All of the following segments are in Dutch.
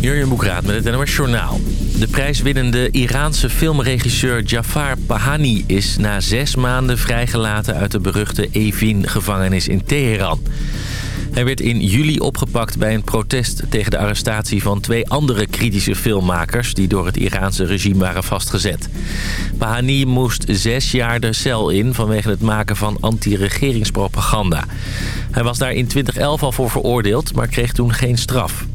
Jurjen Boekraat met het NOS Journaal. De prijswinnende Iraanse filmregisseur Jafar Pahani is na zes maanden vrijgelaten uit de beruchte Evin-gevangenis in Teheran. Hij werd in juli opgepakt bij een protest tegen de arrestatie van twee andere kritische filmmakers... die door het Iraanse regime waren vastgezet. Pahani moest zes jaar de cel in vanwege het maken van anti-regeringspropaganda. Hij was daar in 2011 al voor veroordeeld, maar kreeg toen geen straf.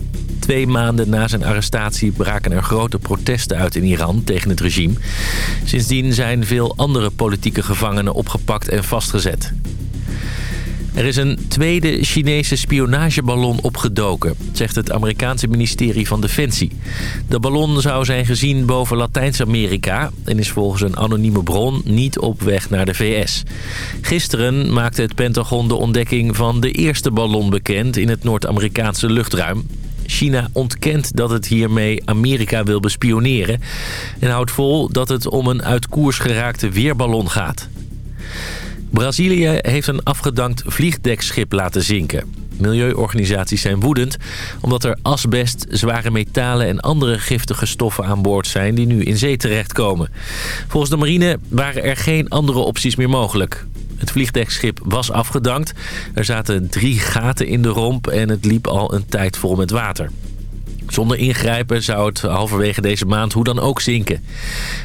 Twee maanden na zijn arrestatie braken er grote protesten uit in Iran tegen het regime. Sindsdien zijn veel andere politieke gevangenen opgepakt en vastgezet. Er is een tweede Chinese spionageballon opgedoken, zegt het Amerikaanse ministerie van Defensie. De ballon zou zijn gezien boven Latijns-Amerika en is volgens een anonieme bron niet op weg naar de VS. Gisteren maakte het Pentagon de ontdekking van de eerste ballon bekend in het Noord-Amerikaanse luchtruim. China ontkent dat het hiermee Amerika wil bespioneren... en houdt vol dat het om een uit koers geraakte weerballon gaat. Brazilië heeft een afgedankt vliegdekschip laten zinken. Milieuorganisaties zijn woedend omdat er asbest, zware metalen en andere giftige stoffen aan boord zijn die nu in zee terechtkomen. Volgens de marine waren er geen andere opties meer mogelijk. Het vliegdekschip was afgedankt. Er zaten drie gaten in de romp en het liep al een tijd vol met water. Zonder ingrijpen zou het halverwege deze maand hoe dan ook zinken.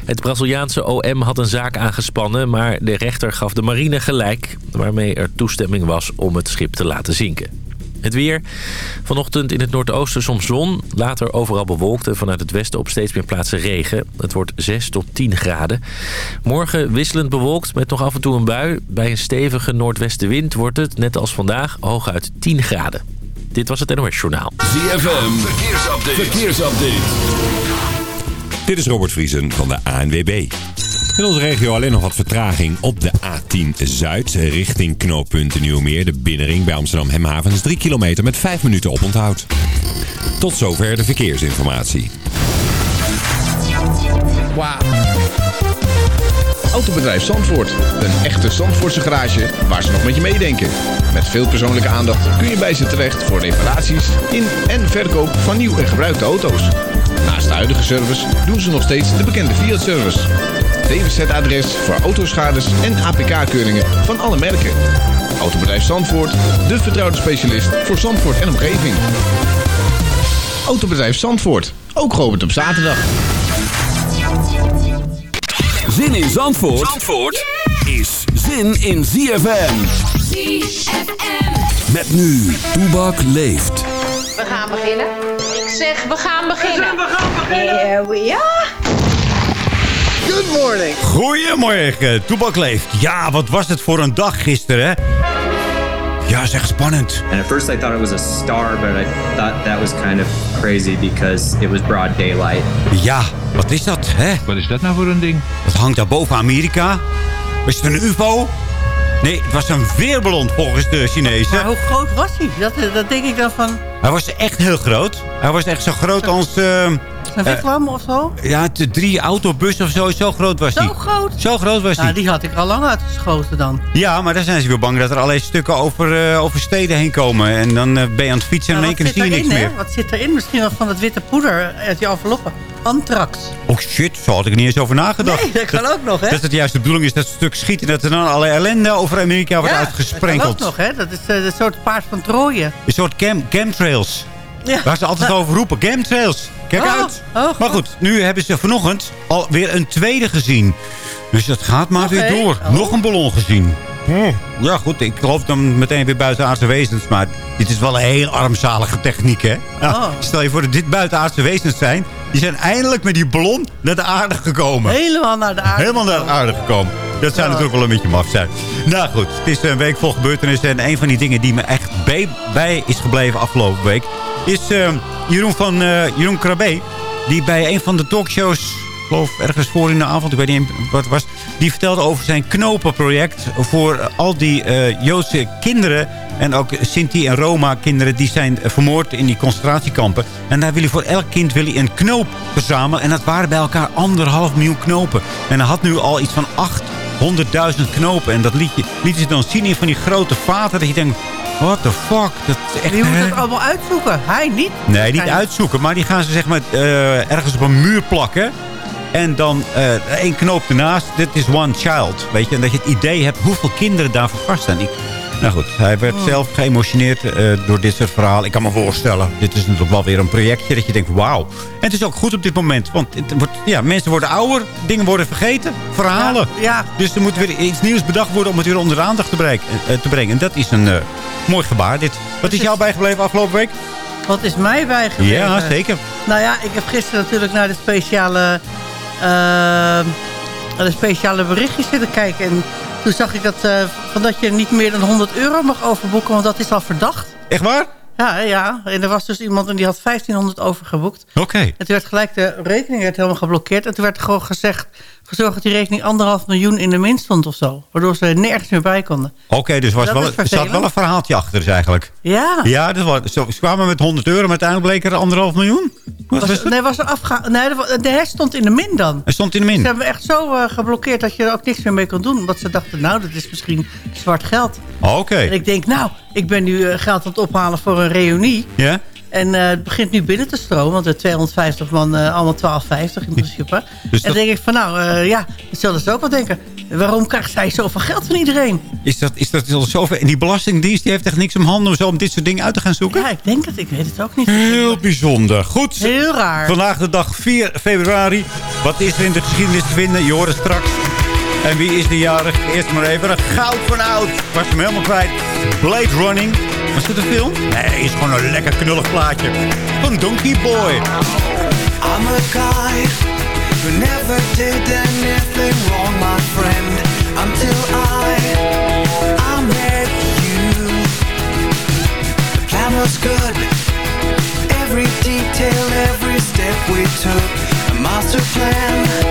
Het Braziliaanse OM had een zaak aangespannen, maar de rechter gaf de marine gelijk... waarmee er toestemming was om het schip te laten zinken. Het weer. Vanochtend in het noordoosten soms zon. Later overal bewolkt en vanuit het westen op steeds meer plaatsen regen. Het wordt 6 tot 10 graden. Morgen wisselend bewolkt met nog af en toe een bui. Bij een stevige noordwestenwind wordt het, net als vandaag, hooguit 10 graden. Dit was het NOS Journaal. ZFM. Verkeersupdate. Verkeersupdate. Dit is Robert Vriesen van de ANWB. In onze regio alleen nog wat vertraging op de A10 Zuid richting knooppunt Nieuwmeer. De binnenring bij Amsterdam Hemhavens 3 kilometer met 5 minuten op onthoud. Tot zover de verkeersinformatie. Wauw. Autobedrijf Zandvoort. Een echte Zandvoortse garage waar ze nog met je meedenken. Met veel persoonlijke aandacht kun je bij ze terecht voor reparaties in en verkoop van nieuw en gebruikte auto's. Naast de huidige service doen ze nog steeds de bekende Fiat-service. DWZ-adres voor autoschades en APK-keuringen van alle merken. Autobedrijf Zandvoort, de vertrouwde specialist voor Zandvoort en omgeving. Autobedrijf Zandvoort, ook geopend op zaterdag. Zin in Zandvoort, Zandvoort is zin in ZFM. ZFM. Met nu, Toebak leeft. We gaan beginnen. Ik zeg, we gaan beginnen. We gaan beginnen. Here we are. Good morning. Goedemorgen, Toebak leeft. Ja, wat was het voor een dag gisteren, hè? Ja, zeg spannend. And at first I thought it was a star, but I thought that was kind of crazy because it was broad daylight. Ja, wat is dat, hè? Wat is dat nou voor een ding? Dat hangt daar boven Amerika. Was het een ufo? Nee, het was een weerballon volgens de Chinezen. Maar hoe groot was hij? Dat, dat denk ik dan van... Hij was echt heel groot. Hij was echt zo groot als... Uh, een wigwam of zo? Ja, de drie autobussen of zo. Zo groot was hij. Zo groot? Zo groot was. Nou, die had ik al lang uitgeschoten dan. Ja, maar daar zijn ze weer bang dat er allerlei stukken over, uh, over steden heen komen. En dan uh, ben je aan het fietsen en in één keer zie je niks meer. Wat zit erin? Misschien nog van het witte poeder uit je enveloppen. Antrax. Oh shit, zo had ik er niet eens over nagedacht. Nee, dat kan ook nog, hè? Dat het juist de bedoeling is dat het stuk schiet... en dat er dan allerlei ellende over Amerika wordt ja, uitgesprenkeld. dat kan ook nog, hè? Dat is uh, een soort paard van Troje. Een soort cam chemtrails. Ja. Waar ze altijd over roepen. Chemtrails. Kijk oh, uit. Oh, maar goed, nu hebben ze vanochtend alweer een tweede gezien. Dus dat gaat maar okay. weer door. Oh. Nog een ballon gezien. Hm. Ja goed, ik geloof dan meteen weer buitenaardse wezens. Maar dit is wel een heel armzalige techniek, hè? Nou, oh. Stel je voor dat dit buitenaardse wezens zijn. Die zijn eindelijk met die ballon naar de aarde gekomen. Helemaal naar de aarde Helemaal naar de aarde gekomen. Dat zou natuurlijk wel een beetje maf zijn. Nou goed, het is een week vol gebeurtenissen. En een van die dingen die me echt bij is gebleven afgelopen week... is uh, Jeroen, van, uh, Jeroen Krabbe. Die bij een van de talkshows geloof ergens voor in de avond, ik weet niet wat het was... die vertelde over zijn knopenproject voor al die uh, Joodse kinderen... en ook Sinti en Roma kinderen die zijn vermoord in die concentratiekampen. En daar wil hij voor elk kind wil hij een knoop verzamelen. En dat waren bij elkaar anderhalf miljoen knopen. En hij had nu al iets van 800.000 knopen. En dat liet je dan zien in van die grote vaten. Dat je denkt, What the fuck? Dat is echt... Die moet het allemaal uitzoeken. Hij niet. Nee, niet uitzoeken. Maar die gaan ze zeg maar eh, ergens op een muur plakken. En dan eh één knoop ernaast. Dit is one child. Weet je? En dat je het idee hebt hoeveel kinderen daarvoor vaststaan. Ik, nou goed, hij werd Hmm. zelf geëmotioneerd eh, door dit soort verhalen. Ik kan me voorstellen. Dit is natuurlijk wel weer een projectje dat je denkt, wauw. En het is ook goed op dit moment. Want het wordt, ja, mensen worden ouder. Dingen worden vergeten. Verhalen. Ja, Dus er moet weer iets nieuws bedacht worden om het weer onder de aandacht te, bereiken, eh, te brengen. En dat is een eh, mooi gebaar dit. Wat is jou bijgebleven afgelopen week? wat is mij bijgebleven? Ja, zeker. Nou ja, ik heb gisteren natuurlijk naar de speciale, naar de speciale berichtjes zitten kijken. En toen zag ik dat, eh, van dat je niet meer dan 100 euro mag overboeken, want dat is al verdacht. Echt waar? Ja, ja. En er was dus iemand en die had 1500 overgeboekt. Oké. En toen werd gelijk de rekening werd helemaal geblokkeerd. En toen werd er gewoon gezegd, gezorgd dat die rekening anderhalf miljoen in de min stond of zo. Waardoor ze er nergens meer bij konden. Oké, dus was wel, er zat wel een verhaaltje achter dus eigenlijk. Ja. Ja, was, zo, ze kwamen met 100 euro, maar uiteindelijk bleek er anderhalf miljoen. Wat was Was, nee, was er afga nee, de, de rest stond in de min dan. Hij stond in de Ze min. hebben me echt zo eh, geblokkeerd dat je er ook niks meer mee kon doen. Omdat ze dachten, nou, dat is misschien zwart geld. Oké. En ik denk, nou, ik ben nu eh, geld aan het ophalen voor een reunie. Ja? En eh, het begint nu binnen te stromen. Want de 250 man, eh, allemaal 12,50 in principe. Dus en dan denk ik van, nou, eh, ja, dat zullen ze ook wel denken. Waarom krijgt zij zoveel geld van iedereen? Is dat, is dat zoveel? En die belastingdienst die heeft echt niks om handen om zo om dit soort dingen uit te gaan zoeken? Ja, ik denk het. Ik weet het ook niet. Heel bijzonder. Goed. Heel raar. Vandaag de dag 4 februari. Wat is er in de geschiedenis te vinden? Je hoort het straks. En wie is de jarig? Eerst maar even een goud van oud. Was hem helemaal kwijt. Blade Running. Was het een film? Nee, is gewoon een lekker knullig plaatje. Van Donkey Boy. I'm a guy who never did anything wrong, my friend, until I, I met you. The plan was good, every detail, every step we took, a master plan.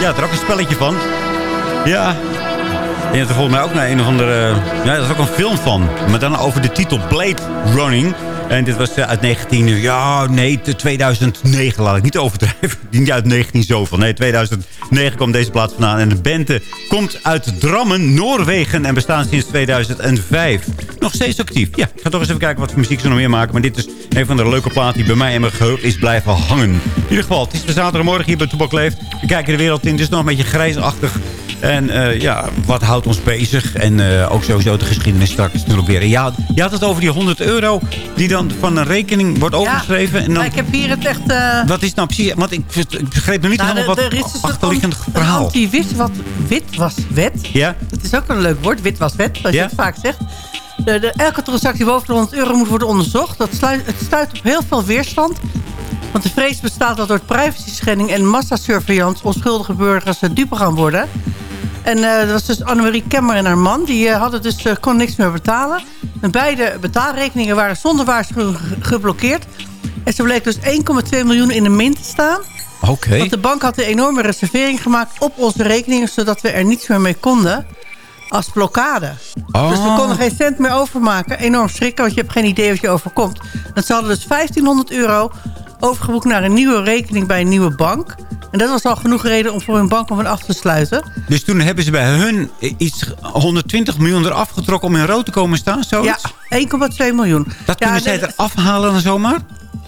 Ja, er ook een spelletje van. Ja. je hebt er volgens mij ook naar een of andere... Ja, dat is ook een film van. Maar dan over de titel Blade Running. En dit was eh, uit 19... Ja, nee, te 2009 laat ik niet overdrijven. Niet uit 19 zoveel. Nee, 2009 kwam deze plaats vandaan. En de band eh, komt uit Drammen, Noorwegen. En bestaan sinds 2005. Nog steeds actief. Ja, ik ga toch eens even kijken wat voor muziek ze nog meer maken. Maar dit is een van de leuke platen die bij mij in mijn geheugen is blijven hangen. In ieder geval, het is zaterdagmorgen hier bij Toebak Leeft. We kijken de wereld in. Het is nog een beetje grijsachtig. En eh, ja, wat houdt ons bezig? En eh, ook sowieso de geschiedenis straks natuurlijk weer. Ja, je had het over die 100 euro die dan van een rekening wordt overgeschreven. en dan, Maar ik heb hier het echt... eh, wat is nou precies? Want ik, ik begreep nog niet nou, helemaal wat een achterliggend verhaal. Een anti-wit wat wit was wet. Ja? Dat is ook een leuk woord, wit was wet, zoals Ja. je het vaak zegt. De, de, elke transactie boven de 100 euro moet worden onderzocht. Dat sluit, het stuit op heel veel weerstand. Want de vrees bestaat dat door privacy schending en massasurveillance... onschuldige burgers dupe gaan worden. En eh, dat was dus Annemarie Kemmer en haar man. Die eh, hadden dus, eh, kon niks meer betalen. En beide betaalrekeningen waren zonder waarschuwing ge- geblokkeerd. En ze bleek dus 1,2 miljoen in de min te staan. Oké. Want de bank had een enorme reservering gemaakt op onze rekeningen... zodat we er niets meer mee konden als blokkade. Oh. Dus we konden geen cent meer overmaken. Enorm schrikken, want je hebt geen idee wat je overkomt. Dat ze hadden dus 1500 euro overgeboekt naar een nieuwe rekening bij een nieuwe bank. En dat was al genoeg reden om voor hun bank om af te sluiten. Dus toen hebben ze bij hun iets 120 miljoen eraf getrokken om in rood te komen staan, zoiets? Ja, 1,2 miljoen. Dat ja, kunnen zij de- er afhalen dan zomaar?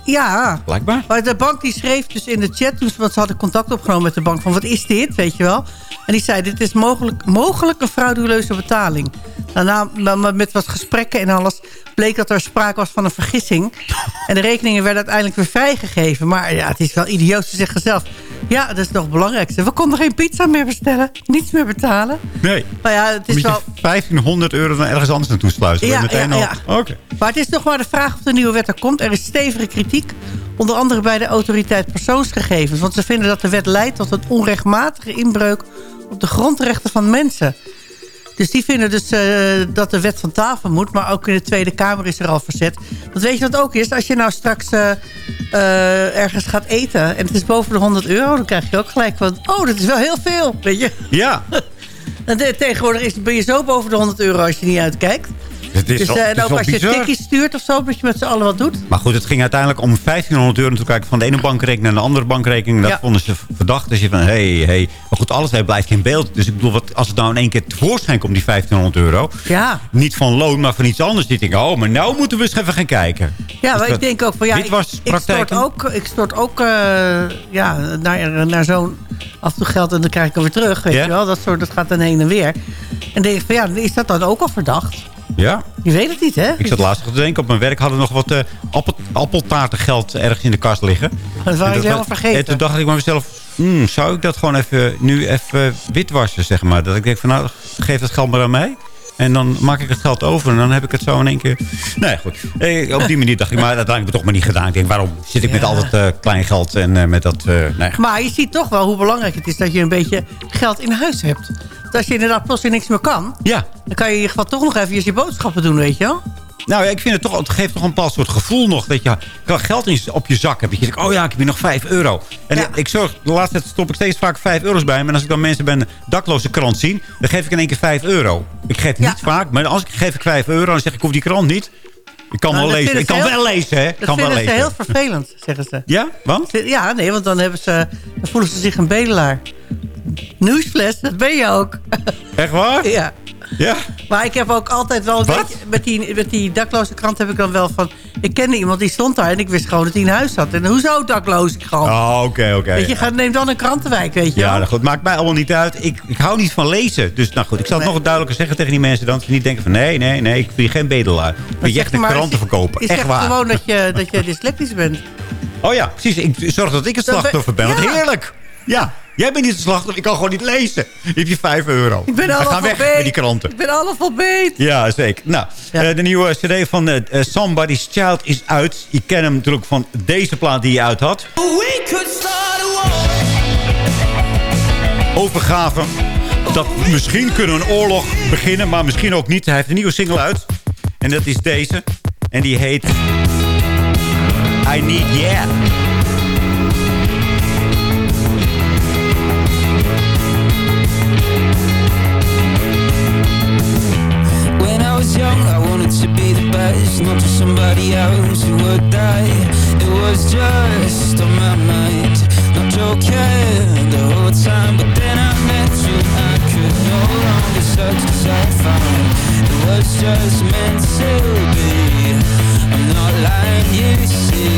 Ja. Blijkbaar. Maar de bank die schreef dus in de chat, toen ze- want ze hadden contact opgenomen met de bank, van wat is dit, weet je wel. En die zei, dit is mogelijk, mogelijk een frauduleuze betaling. Daarna, met wat gesprekken en alles, bleek dat er sprake was van een vergissing. En de rekeningen werden uiteindelijk weer vrijgegeven. Maar ja, het is wel idioot, ze zeggen zelf. Ja, dat is nog het belangrijkste. We konden geen pizza meer bestellen, niets meer betalen. Nee. Maar ja, het is wel... 1500 euro dan ergens anders naartoe sluizen? Ja, meteen ja, al- Oké. Maar het is nog maar de vraag of de nieuwe wet er komt. Er is stevige kritiek, onder andere bij de autoriteit persoonsgegevens. Want ze vinden dat de wet leidt tot een onrechtmatige inbreuk op de grondrechten van mensen. Dus die vinden dus eh, dat de wet van tafel moet. Maar ook in de Tweede Kamer is er al verzet. Want weet je wat ook is? Als je nou straks eh, eh, ergens gaat eten... en het is boven de 100 euro... dan krijg je ook gelijk van... oh, dat is wel heel veel, weet je. Ja. En de- tegenwoordig is, ben je zo boven de 100 euro als je niet uitkijkt. Het is dus, eh, het en is ook als je tikjes stuurt of zo, dat je met z'n allen wat doet. Maar goed, het ging uiteindelijk om 1500 euro. Toen kijken van de ene bankrekening naar de andere bankrekening. Dat Ja. vonden ze verdacht. Dus je van, hé, hey, hey. Maar goed, alles blijft geen beeld. Dus ik bedoel, wat, als het nou in één keer tevoorschijn komt, die 1500 euro. Ja. Niet van loon, maar van iets anders. Die denken, oh, maar nou moeten we eens even gaan kijken. Ja, maar Dus ik dat- denk ook van ja, Dit ik, was ik stort ook, ik stort ook eh, ja, naar, naar zo'n af en toe geld en dan krijg ik hem weer terug, weet je wel. Dat, soort, dat gaat dan heen en weer. En denk ik van ja, is dat dan ook al verdacht? Ja. Je weet het niet, hè? Ik zat laatst te denken, op mijn werk hadden we nog wat eh appel, appeltaartengeld ergens in de kast liggen. Dat En je helemaal was- vergeten. En toen dacht ik bij mezelf, hmm, zou ik dat gewoon even, nu even witwassen, zeg maar. Dat ik denk van, nou, geef dat geld maar aan mij. En dan maak ik het geld over en dan heb ik het zo in één keer... Nee, goed. Eh, op die manier dacht ik, maar dat heb ik toch maar niet gedaan. Ik denk, waarom zit ik met al dat eh, klein geld en eh, met dat... nee. Maar je ziet toch wel hoe belangrijk het is dat je een beetje geld in huis hebt. Want als je inderdaad plotseling niks meer kan... Ja. dan kan je in ieder geval toch nog even je boodschappen doen, weet je wel? Nou ja, ik vind het toch, het geeft toch een bepaald soort gevoel nog. Dat je geld in, op je zak hebt. Dat je denkt, oh ja, ik heb hier nog 5 euro. En Ja. ik zorg, de laatste tijd stop ik steeds vaak 5 euro's bij me. En als ik dan mensen bij een dakloze krant zie, dan geef ik in één keer 5 euro. Ik geef Ja. niet vaak, maar als ik geef ik 5 euro, dan zeg ik, ik hoef die krant niet. Ik kan Nou, wel dat lezen. Ik kan wel lezen, hè. Ik Dat kan wel vinden ze lezen. heel vervelend, zeggen ze. Ja, want? Ja, nee, want dan, hebben ze, dan voelen ze zich een bedelaar. Nieuwsfles, dat ben je ook. Echt waar? ja. Ja. Maar ik heb ook altijd wel... beetje- met, die, met die dakloze krant heb ik dan wel van... Ik kende iemand die stond daar en ik wist gewoon dat hij in huis zat. En hoezo dakloze krant? Oh, oké, oké. weet je, ga, neem dan een krantenwijk, weet je Ja, wel. nou goed, maakt mij allemaal niet uit. Ik, ik hou niet van lezen. Dus nou goed, ik zal het Nee. nog duidelijker zeggen tegen die mensen. Dan ze niet denken van nee, nee, nee, ik vind je geen bedelaar. Ik vind je echt een maar- kranten verkopen. Je Echt waar. gewoon dat je, dat je dyslectisch bent. Oh ja, precies. Ik zorg dat ik het ben- slachtoffer ben. Ja. heerlijk. Ja, jij bent niet het slachtoffer. Ik kan gewoon niet lezen. Dan heb je 5 euro. Ik ben allemaal weg met die kranten. Ik ben analfabeet. Ja, zeker. Nou, Ja. eh, de nieuwe cd van eh, eh, Somebody's Child is uit. Je kent hem natuurlijk van deze plaat die je uit had. We could start a war. Overgave. Dat misschien kunnen we een oorlog beginnen, maar misschien ook niet. Hij heeft een nieuwe single uit. En dat is deze. En die heet... I Need Yeah. to be the best Not just somebody else who would die. It was just on my mind. Not joking the whole time. But then I met you I could no longer search as I found It was just meant to be. I'm not lying, you see.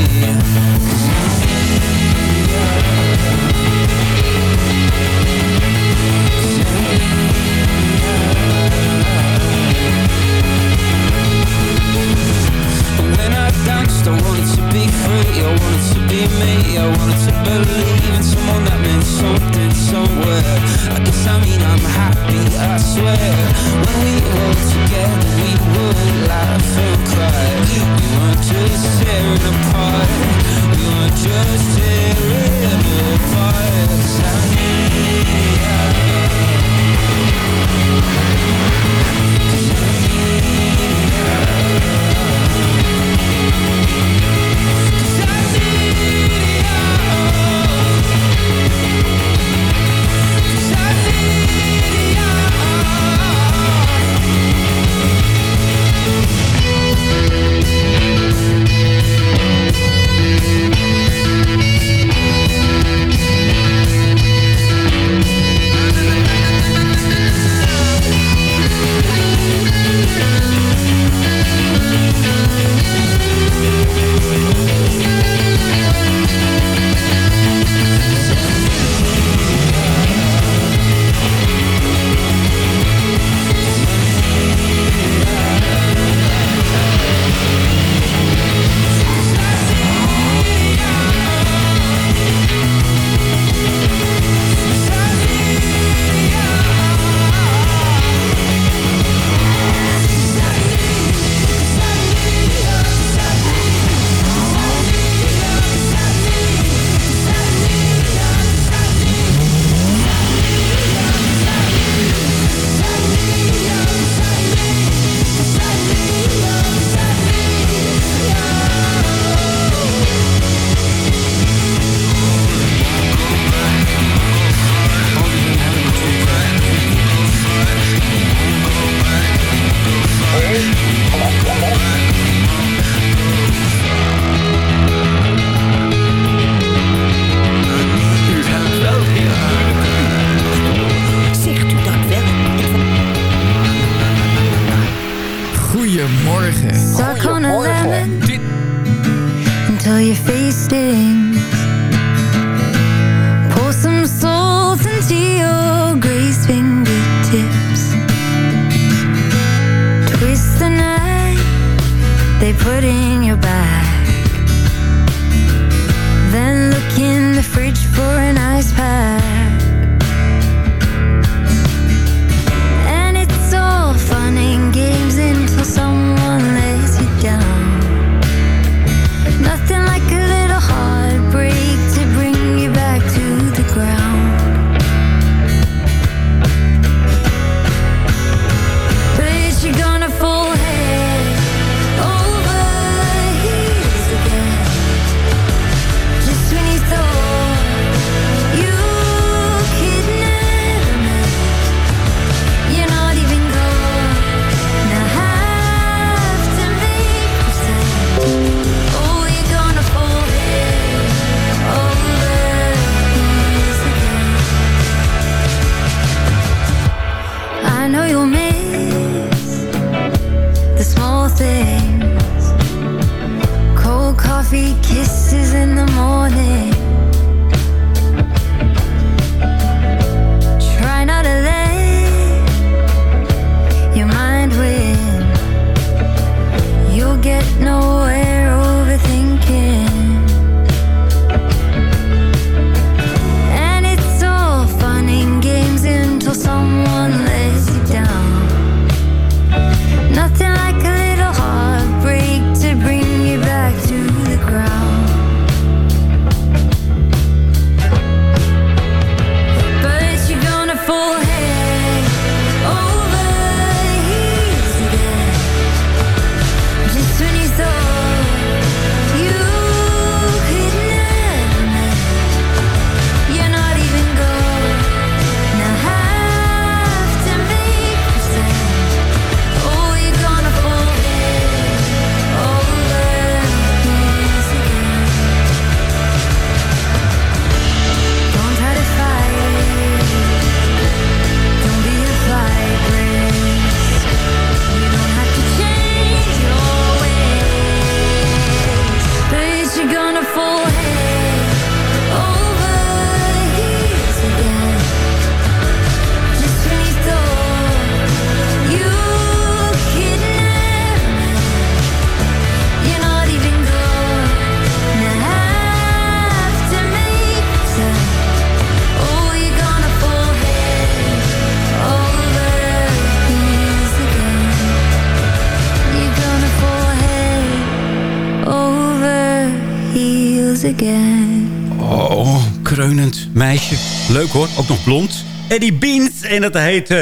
Oh, kreunend meisje. Leuk hoor, ook nog blond. Eddie Beans en dat heet eh,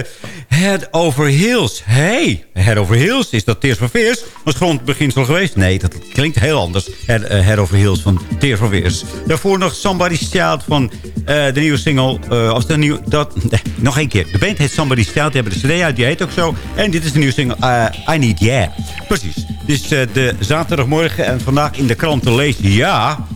Head Over Heels. Hey, Head Over Heels, is dat Tears for Fears? Was grondbeginsel geweest? Nee, dat klinkt heel anders. Head, eh, Head Over Heels van Tears for Fears. Daarvoor nog Somebody's Child van eh, de nieuwe single. of de nieuwe, dat, nee, nog één keer. De band heet Somebody's Child. Die hebben de cd uit, die heet ook zo. En dit is de nieuwe single I Need Yeah. Precies. Eh, de zaterdagmorgen en vandaag in de krant te lezen. Ja,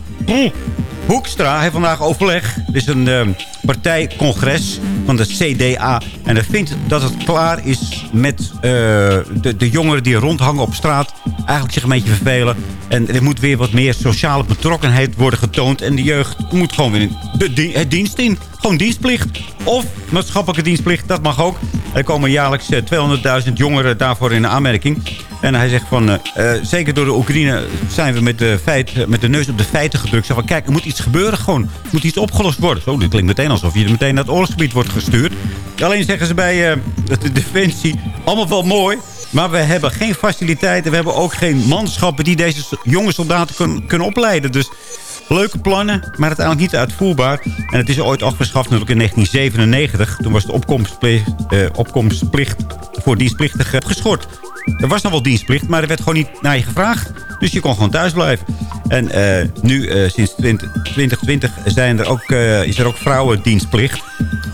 Hoekstra heeft vandaag overleg. Er is een ehm, partijcongres van de CDA. En hij vindt dat het klaar is met eh, de, de jongeren die rondhangen op straat. Eigenlijk zich een beetje vervelen. En er moet weer wat meer sociale betrokkenheid worden getoond. En de jeugd moet gewoon weer in de, het dienst in. Gewoon dienstplicht. Of maatschappelijke dienstplicht, dat mag ook. Er komen jaarlijks eh, 200.000 jongeren daarvoor in aanmerking. En hij zegt van, eh, eh, zeker door de Oekraïne zijn we met de, feit, eh, met de neus op de feiten gedrukt. Zeg van, kijk, er moet iets gebeuren gewoon. Er moet iets opgelost worden. Zo, dit klinkt meteen alsof je meteen naar het oorlogsgebied wordt gestuurd. Alleen zeggen ze bij eh, de Defensie, allemaal wel mooi. Maar we hebben geen faciliteiten. We hebben ook geen manschappen die deze jonge soldaten kun- kunnen opleiden. Dus leuke plannen, maar uiteindelijk niet uitvoerbaar. En het is ooit afgeschaft natuurlijk in 1997. Toen was de opkomstplicht, eh, opkomstplicht voor dienstplichtigen geschort. Er was nog wel dienstplicht, maar er werd gewoon niet naar je gevraagd. Dus je kon gewoon thuis blijven. En eh, nu, eh, sinds 20, 2020, zijn er ook, eh, is er ook vrouwendienstplicht.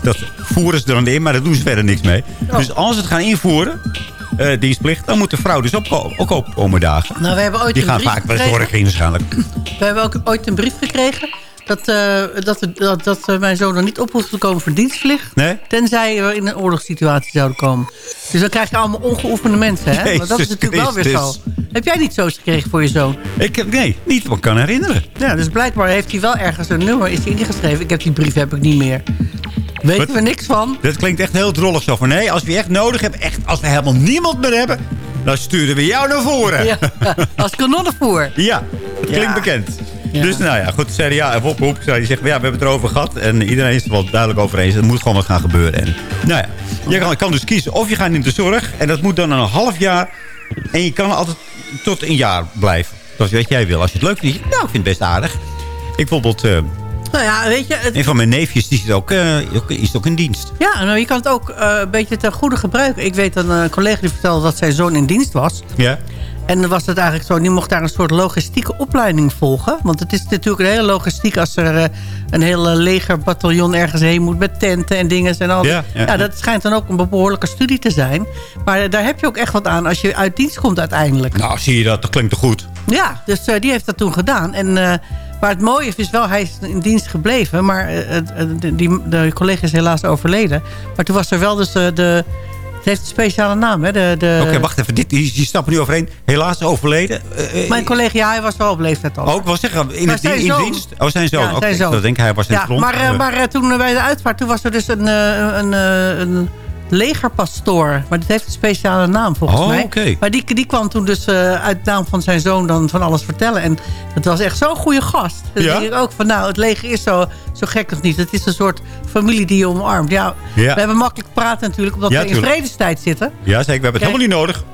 Dat voeren ze er dan in, maar daar doen ze verder niks mee. Dus als ze het gaan invoeren, eh, dienstplicht... dan moet de vrouw dus ook, ook opkomen dagen. Nou, we hebben ooit Die een gaan brief vaak bij zorg in waarschijnlijk. We hebben ook ooit een brief gekregen... dat, eh, dat, dat, dat mijn zoon er niet op hoeft te komen voor dienstplicht. Nee? Tenzij we in een oorlogssituatie zouden komen. Dus dan krijg je allemaal ongeoefende mensen. Hè? Maar dat is natuurlijk wel weer zo. Heb jij niet zo's gekregen voor je zoon? Ik heb, nee, niet wat ik kan herinneren. Ja, dus blijkbaar heeft hij wel ergens een nummer is hij ingeschreven. Ik heb die brief heb ik niet meer. Weten Wat? we niks van. Dat klinkt echt heel drollig zo van... nee, als we echt nodig hebben, echt, als we helemaal niemand meer hebben... dan sturen we jou naar voren. Ja, als kanonnenvoer. Ja, klinkt Ja. bekend. Ja. Dus nou ja, goed, de CDA en Wop Hoep, die zegt, ja, we hebben het erover gehad. En iedereen is er wel duidelijk over eens. Er moet gewoon wat gaan gebeuren. En, nou ja, je kan, kan dus kiezen of je gaat in de zorg. En dat moet dan een half jaar. En je kan altijd tot een jaar blijven. Zoals wat jij wil. Als je het leuk vindt, nou, ik vind het best aardig. Ik bijvoorbeeld, eh, Nou ja, weet je... Het, een van mijn neefjes, die zit ook, eh, ook- is ook in dienst. ja, nou, je kan het ook eh, een beetje ten goede gebruiken. Ik weet dat een collega die vertelde dat zijn zoon in dienst was. Ja? En dan was het eigenlijk zo, die mocht daar een soort logistieke opleiding volgen. Want het is natuurlijk een hele logistiek als er eh, een heel eh, legerbataljon ergens heen moet met tenten en dingen. En al. Ja, ja, ja. dat schijnt dan ook een behoorlijke studie te zijn. Maar eh, daar heb je ook echt wat aan als je uit dienst komt uiteindelijk. Nou, zie je dat? Dat klinkt toch goed? Ja, dus eh, die heeft dat toen gedaan. En, eh, maar het mooie is wel, hij is in dienst gebleven. Maar de, die, de collega is helaas overleden. Maar toen was er wel dus de... Het heeft een speciale naam, hè? De, de, Oké, wacht even. Dit, die, die stappen nu overheen. Helaas overleden. Eh, eh, Mijn collega, ja, hij was wel op leeftijd al. Ook wel zeggen, in, het, in, zoon. dienst? Oh, zijn zoon. Ja, zijn zoon. ik denk hij was in het ja, front. maar, eh, maar toen bij de uitvaart toen was er dus een, een, eh, een legerpastoor. Maar dat heeft een speciale naam volgens Oh, mij. Maar die, die kwam toen dus eh, uit naam van zijn zoon dan van alles vertellen. En het was echt zo'n goede gast. Dus Ja? denk ik ook van nou, het leger is zo, zo gek nog niet. Het is een soort familie die je omarmt. Ja, Ja. We hebben makkelijk praten natuurlijk omdat Ja, we in tuurlijk. vredestijd zitten. Ja, zeker. We hebben het Kijk. helemaal niet nodig.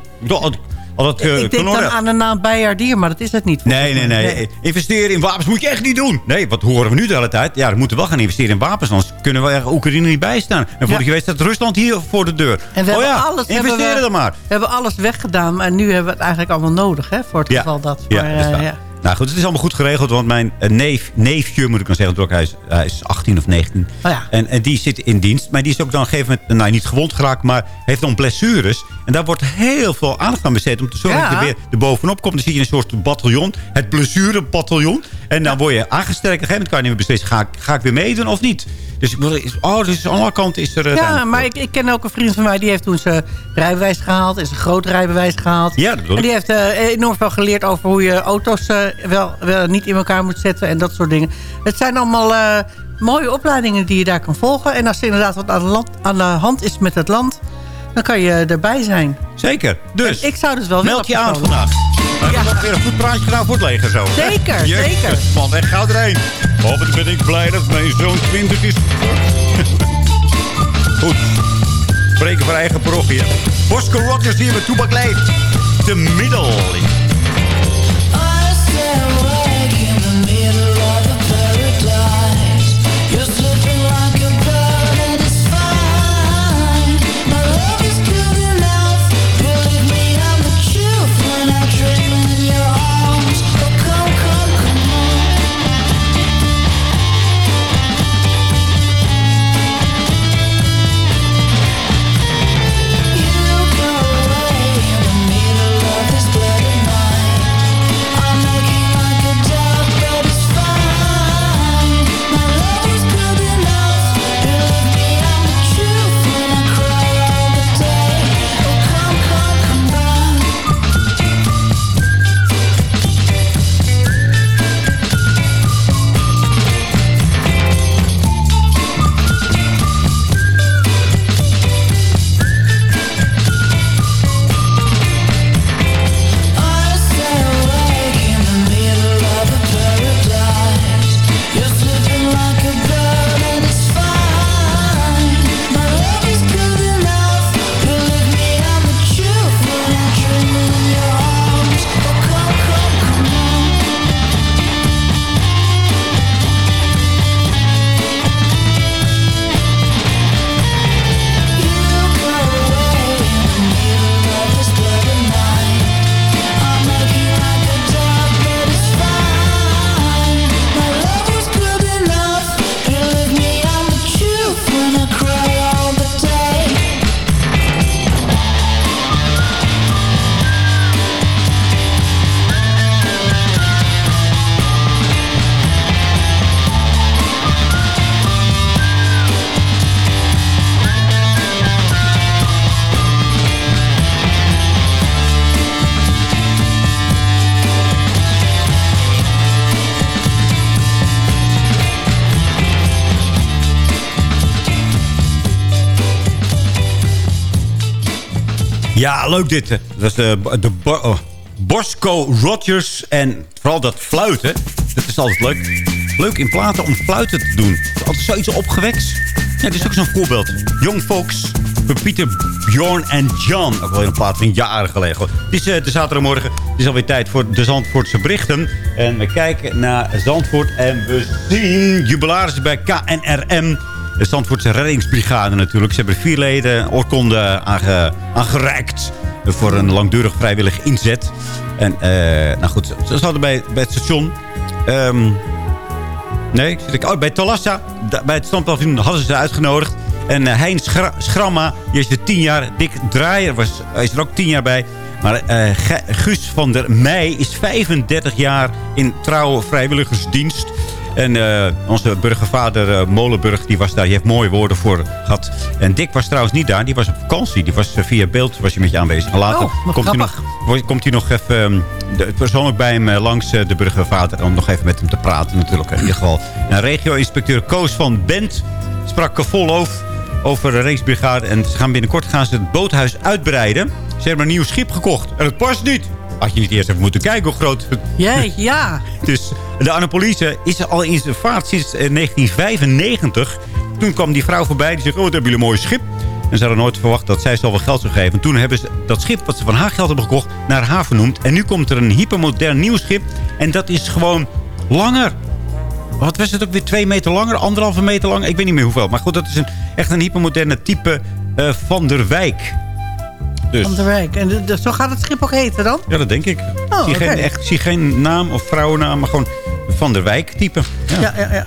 Al, dat, eh, ik denk dan aan de naam Bijaardier, maar dat is het niet. Nee, nee, nee, Investeren in wapens moet je echt niet doen. Nee, wat horen we nu de hele tijd? Ja, we moeten wel gaan investeren in wapens. Anders kunnen we Oekraïne niet bijstaan. En vorige Ja. week staat Rusland hier voor de deur. En we oh hebben ja, alles, investeren we, dan maar. We hebben alles weggedaan, en nu hebben we het eigenlijk allemaal nodig, hè, voor het Ja. geval dat. Ja, Maar, dat Nou goed, het is allemaal goed geregeld. Want mijn eh, neef, neefje, moet ik dan zeggen. Hij is, hij is 18 of 19. Oh ja. en, en die zit in dienst. Maar die is ook dan op een gegeven moment, nou niet gewond geraakt. Maar heeft dan blessures. En daar wordt heel veel aandacht aan besteed. Om te zorgen Ja. dat je weer er bovenop komt. Dan zie je een soort bataljon. Het blessurebataljon. En dan word je aangesterkt. Op een gegeven moment kan je niet meer beslissen. Ga ik, ga ik weer meedoen of niet? Dus ik wil, oh, dus aan alle kanten is er... eh, Ja, maar ik, ik ken ook een vriend van mij, die heeft toen zijn rijbewijs gehaald. Is een groot rijbewijs gehaald. Ja, dat bedoel En die heeft eh, enorm veel geleerd over hoe je auto's wel, wel niet in elkaar moet zetten en dat soort dingen. Het zijn allemaal eh, mooie opleidingen die je daar kan volgen. En als er inderdaad wat aan de, land, aan de hand is met het land, dan kan je erbij zijn. Zeker. Dus, Ik zou dus wel meld je aan vandaag. We hebben weer een goed praatje gedaan voor het leger zo. Zeker, Jezus, zeker. Man, echt gauw erheen. Wat ben ik blij dat mijn zoon 20 is. Goed. Spreken voor eigen parochie. Bosco Rogers hier met Toebak Leeft. De middel. Ja, leuk dit. Dat is de, de Bo- oh, Bosco Rogers. En vooral dat fluiten. Dat is altijd leuk. Leuk in platen om fluiten te doen. Altijd zoiets opgewekt. Ja, dit is ook zo'n voorbeeld. Young. Voor Pieter, Bjorn en Jan. Ook wel in een plaat van jaren geleden. Het is eh, de zaterdagmorgen. Het is alweer tijd voor de Zandvoortse berichten. En we kijken naar Zandvoort. En we zien jubilaris bij KNRM. De Zandvoortse reddingsbrigade natuurlijk. Ze hebben vier leden oorkonde aange, aangereikt voor een langdurig vrijwillig inzet. En eh, nou goed, ze hadden bij, bij het station... ehm, nee, zit ik, oh, bij Talassa, bij het standpaviljoen hadden ze ze uitgenodigd. En eh, Hein Schra Schramma, die is er tien jaar. Dick Draaier was, is er ook tien jaar bij. Maar Ge- Guus van der Meij is 35 jaar in trouwe vrijwilligersdienst. En eh, onze burgervader eh, Molenburg, die was daar. Die heeft mooie woorden voor gehad. En Dick was trouwens niet daar. Die was op vakantie. Die was eh, via beeld was hij met je aanwezig. En later Oh, komt, hij nog, komt hij nog even ehm, de- persoonlijk bij hem langs de burgervader. Om nog even met hem te praten natuurlijk. In ieder geval. En regio-inspecteur Koos van Bent sprak vol over over de racebrigade. En ze gaan binnenkort gaan ze het boothuis uitbreiden. Ze hebben een nieuw schip gekocht. En het past niet. Had je niet eerst even moeten kijken hoe groot Jij, ja. dus de Annapolise is al in zijn vaart sinds eh, 1995. Toen kwam die vrouw voorbij. Die zegt, oh, wat hebben jullie een mooi schip. En ze hadden nooit verwacht dat zij zoveel geld zou geven. En toen hebben ze dat schip wat ze van haar geld hebben gekocht... naar haar vernoemd. En nu komt er een hypermodern nieuw schip. En dat is gewoon langer. Wat was het ook weer? Twee meter langer? Anderhalve meter lang? Ik weet niet meer hoeveel. Maar goed, dat is een, echt een hypermoderne type eh, Van der Wijk. Dus, Van der Wijk. En de- de- zo gaat het schip ook heten dan? ja, dat denk ik. Oh, zie, geen, echt, zie geen naam of vrouwennaam, maar gewoon Van der Wijk type. Ja. Ja, ja, ja.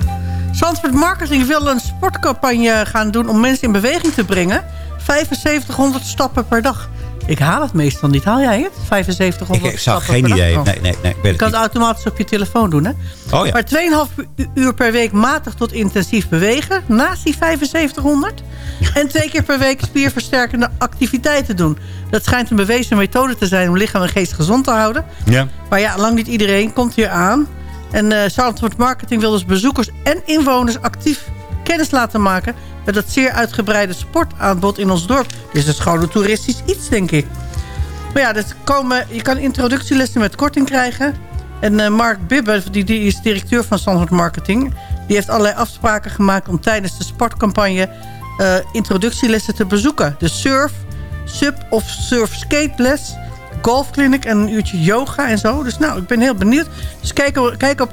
Zandvoort Marketing wil een sportcampagne gaan doen om mensen in beweging te brengen. 7500 stappen per dag. Ik haal het meestal niet. Haal jij het? 7500 Ik stappen geen idee. Nee, nee, nee. Ik Je kan het automatisch op je telefoon doen, hè? Oh ja. Maar 2,5 u- uur per week matig tot intensief bewegen... naast die 7500. En twee keer per week spierversterkende activiteiten doen. Dat schijnt een bewezen methode te zijn om lichaam en geest gezond te houden. Ja. Maar ja, lang niet iedereen komt hier aan. En Zandvoort Marketing wil dus bezoekers en inwoners actief kennis laten maken... met het zeer uitgebreide sportaanbod in ons dorp. Dus het is gewoon een toeristisch iets, denk ik. Maar ja, dus komen, je kan introductielessen met korting krijgen. En eh, Mark Bibbe, die, die is directeur van Zandvoort Marketing... die heeft allerlei afspraken gemaakt om tijdens de sportcampagne... eh, introductielessen te bezoeken. De surf, sub of surf skate les, golfclinic en een uurtje yoga en zo. Dus nou, ik ben heel benieuwd. Dus kijk, op- kijk op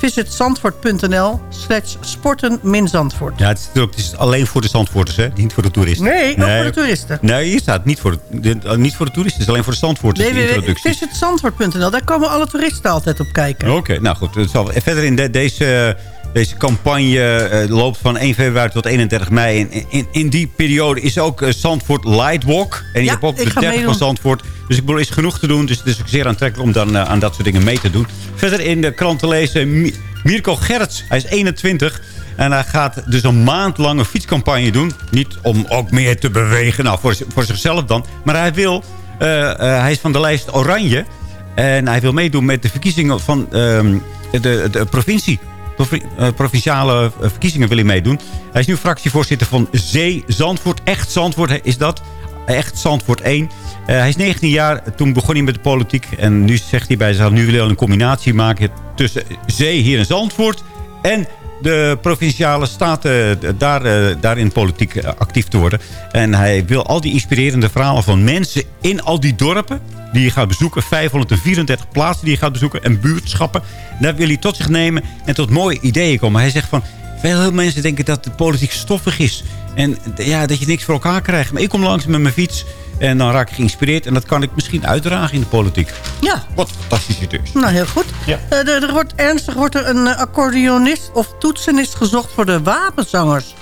www.visitzandvoort.nl slash sporten-zandvoort. Ja, het is, natuurlijk- het is alleen voor de Zandvoorters, hè? Niet voor de toeristen. Nee, ook voor de toeristen. Nee, hier staat niet voor de, de- eh, niet voor de toeristen. Het is alleen voor de Zandvoorters, die introductie. www.visitzandvoort.nl, daar komen alle toeristen altijd op kijken. Oké, nou goed. Het zal, verder in de- deze, deze campagne eh, loopt van 1 februari tot 31 mei. En in, in die periode is ook eh, Zandvoort Lightwalk. En je Ja, hebt ook de ga 30 van. Zandvoort. Dus ik bedoel, er is genoeg te doen. Dus het is ook zeer aantrekkelijk om dan eh, aan dat soort dingen mee te doen. Verder in de krant te lezen Mi- Mirko Gerrits. Hij is 21. En hij gaat dus een maand lang een fietscampagne doen. Niet om ook meer te bewegen. Nou, voor, voor zichzelf dan. Maar hij wil... hij is van de lijst Oranje. En hij wil meedoen met de verkiezingen van ehm, de, de provincie. Eh, provinciale eh, verkiezingen wil hij meedoen. Hij is nu fractievoorzitter van Zee Zandvoort. Echt Zandvoort is dat. Echt Zandvoort 1. Eh, hij is 19 jaar. Toen begon hij met de politiek. En nu zegt hij bij zichzelf... nu wil een combinatie maken tussen Zee hier in Zandvoort... en de provinciale staten daar, daarin politiek actief te worden. En hij wil al die inspirerende verhalen van mensen in al die dorpen... die je gaat bezoeken, 534 plaatsen die je gaat bezoeken... en buurtschappen, daar wil hij tot zich nemen en tot mooie ideeën komen. Hij zegt van, veel mensen denken dat de politiek stoffig is... en ja, dat je niks voor elkaar krijgt. Maar ik kom langs met mijn fiets en dan raak ik geïnspireerd... en dat kan ik misschien uitdragen in de politiek. Ja. Wat fantastisch het is. Nou, heel goed. Ja. Eh, er, er wordt ernstig wordt er een eh, accordeonist of toetsenist gezocht voor de wapenzangers.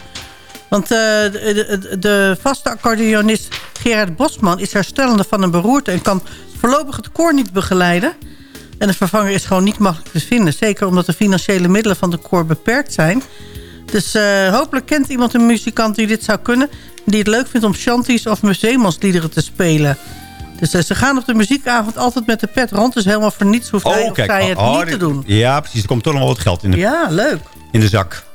Want eh, de, de, de vaste accordeonist Gerard Bosman is herstellende van een beroerte... en kan voorlopig het koor niet begeleiden. En de vervanger is gewoon niet makkelijk te vinden. Zeker omdat de financiële middelen van de koor beperkt zijn. Dus eh, hopelijk kent iemand een muzikant die dit zou kunnen... die het leuk vindt om shanties of museumsliederen te spelen... Dus eh, ze gaan op de muziekavond altijd met de pet rond. Dus helemaal voor niets hoeft hij of zij het oh, niet te doen. Ja, precies. Er komt toch nog wel wat geld in de, Ja, leuk. in de zak.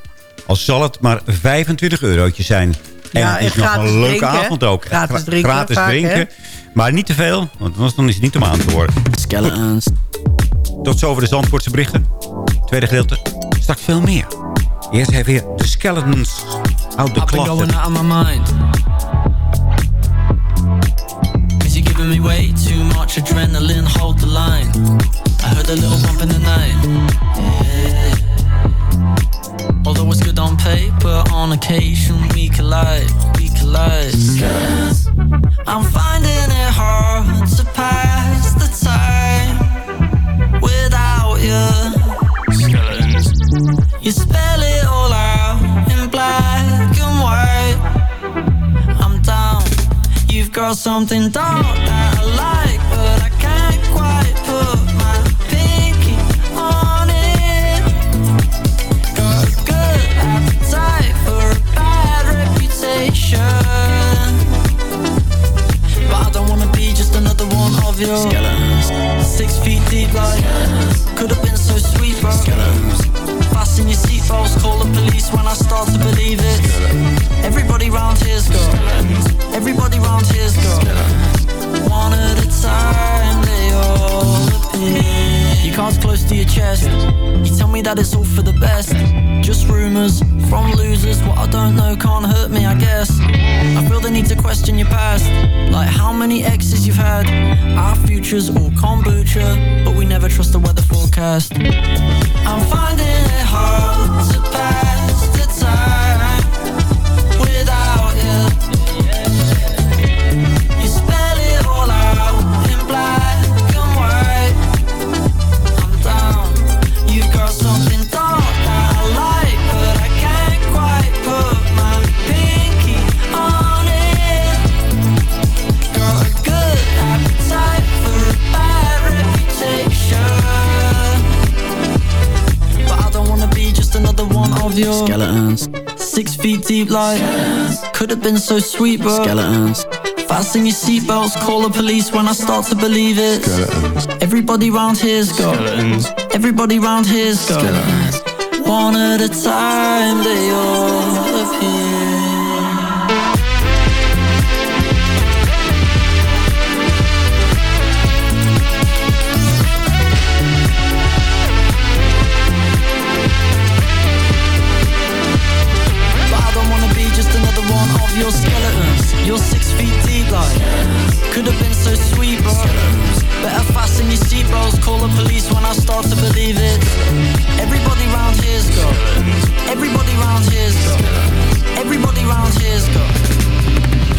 Al zal het maar 25 eurotjes zijn. En Ja, het is nog een leuke drinken, avond ook. Gratis Gra- drinken Gratis vaak, drinken. hè? Maar niet te veel, want anders dan is het niet om aan te worden. Skeletons. Tot zover de Zandvoortse berichten. Tweede gedeelte. Straks veel meer. Eerst even weer de skeletons out the I've been going closet. out of my mind. Is you giving me way too much adrenaline? Hold the line. I heard a little bump in the night. Yeah. Although it's good on paper, on occasion we collide, we collide. I'm finding it hard to pass the time without you. Skeletons. You spell it all out in black and white. I'm down. You've got something dark that I like, that it's all for the best. Just rumors from losers. What I don't know can't hurt me, I guess. I feel the need to question your past. Like how many exes you've had. Our future's all kombucha, but we never trust the weather forecast. I'm finding it hard to pass deep, like could have been so sweet, but skeletons. Fasten your seatbelts, call the police when I start to believe it. Everybody round here's got Everybody round here's got One at a time, they all You're six feet deep, like could have been so sweet, bro. Better fasten your seatbelts, call the police when I start to believe it. Everybody round here's got. Everybody round here's got. Everybody round here's got.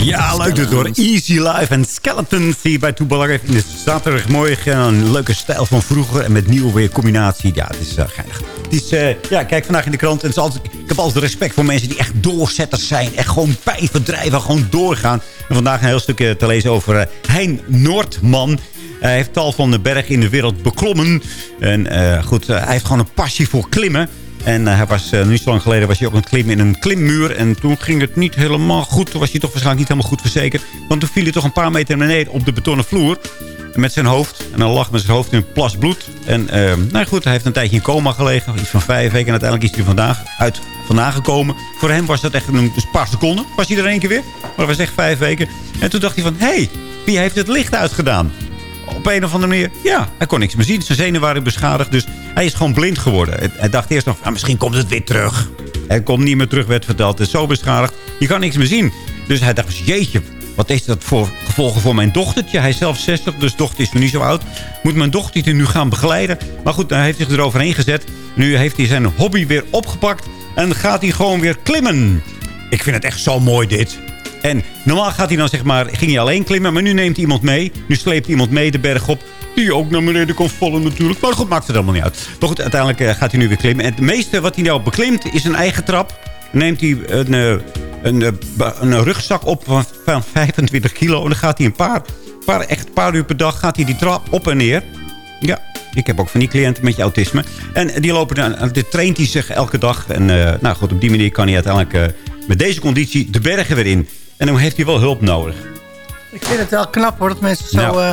Ja, leuk dit hoor. Easy Life en Skeletons hier bij Toeballer in de zaterdagmorgen. Een leuke stijl van vroeger en met nieuwe weer combinatie. Ja, het is uh, geinig. Het is, uh, ja, kijk vandaag in de krant. En ik heb altijd respect voor mensen die echt doorzetters zijn. Echt gewoon pijn verdrijven, gewoon doorgaan. En vandaag een heel stuk uh, te lezen over uh, Hein Noordman. Hij heeft tal van de bergen in de wereld beklommen. En goed, hij heeft gewoon een passie voor klimmen. En hij was, niet zo lang geleden was hij ook aan het klimmen in een klimmuur. En toen ging het niet helemaal goed. Toen was hij toch waarschijnlijk niet helemaal goed verzekerd. Want toen viel hij toch een paar meter naar beneden op de betonnen vloer. Met zijn hoofd. En dan lag met zijn hoofd in een plas bloed. En uh, nou goed, hij heeft een tijdje in coma gelegen. Iets van vijf weken. En uiteindelijk is hij vandaag uit vandaan gekomen. Voor hem was dat echt een, een paar seconden. Was hij er één keer weer. Maar dat was echt vijf weken. En toen dacht hij van... Hé, hey, wie heeft het licht uitgedaan? op een of andere manier, ja, hij kon niks meer zien. Zijn zenuwen waren beschadigd, dus hij is gewoon blind geworden. Hij dacht eerst nog, ah, misschien komt het weer terug. Hij komt niet meer terug, werd verteld. Het is zo beschadigd, je kan niks meer zien. Dus hij dacht, jeetje, wat is dat voor gevolgen voor mijn dochtertje? Hij is zelf 60, dus dochter is nog niet zo oud. Moet mijn dochtertje nu gaan begeleiden? Maar goed, hij heeft zich eroverheen gezet. Nu heeft hij zijn hobby weer opgepakt en gaat hij gewoon weer klimmen. Ik vind het echt zo mooi dit. En normaal gaat hij dan zeg maar, ging hij alleen klimmen, maar nu neemt iemand mee. Nu sleept iemand mee de berg op, die ook naar beneden kan vallen natuurlijk. Maar goed, maakt het helemaal niet uit. Maar goed, uiteindelijk uh, gaat hij nu weer klimmen. En het meeste wat hij nou beklimt is een eigen trap. Neemt hij een, een, een, een rugzak op van, van 25 kilo. En dan gaat hij een paar, paar, echt een paar uur per dag gaat hij die trap op en neer. Ja, ik heb ook van die cliënten met je autisme. En die lopen dan, dit traint hij zich elke dag. En uh, nou goed, op die manier kan hij uiteindelijk uh, met deze conditie de bergen weer in. En dan heeft hij wel hulp nodig. Ik vind het wel knap hoor, dat mensen zo nou. uh,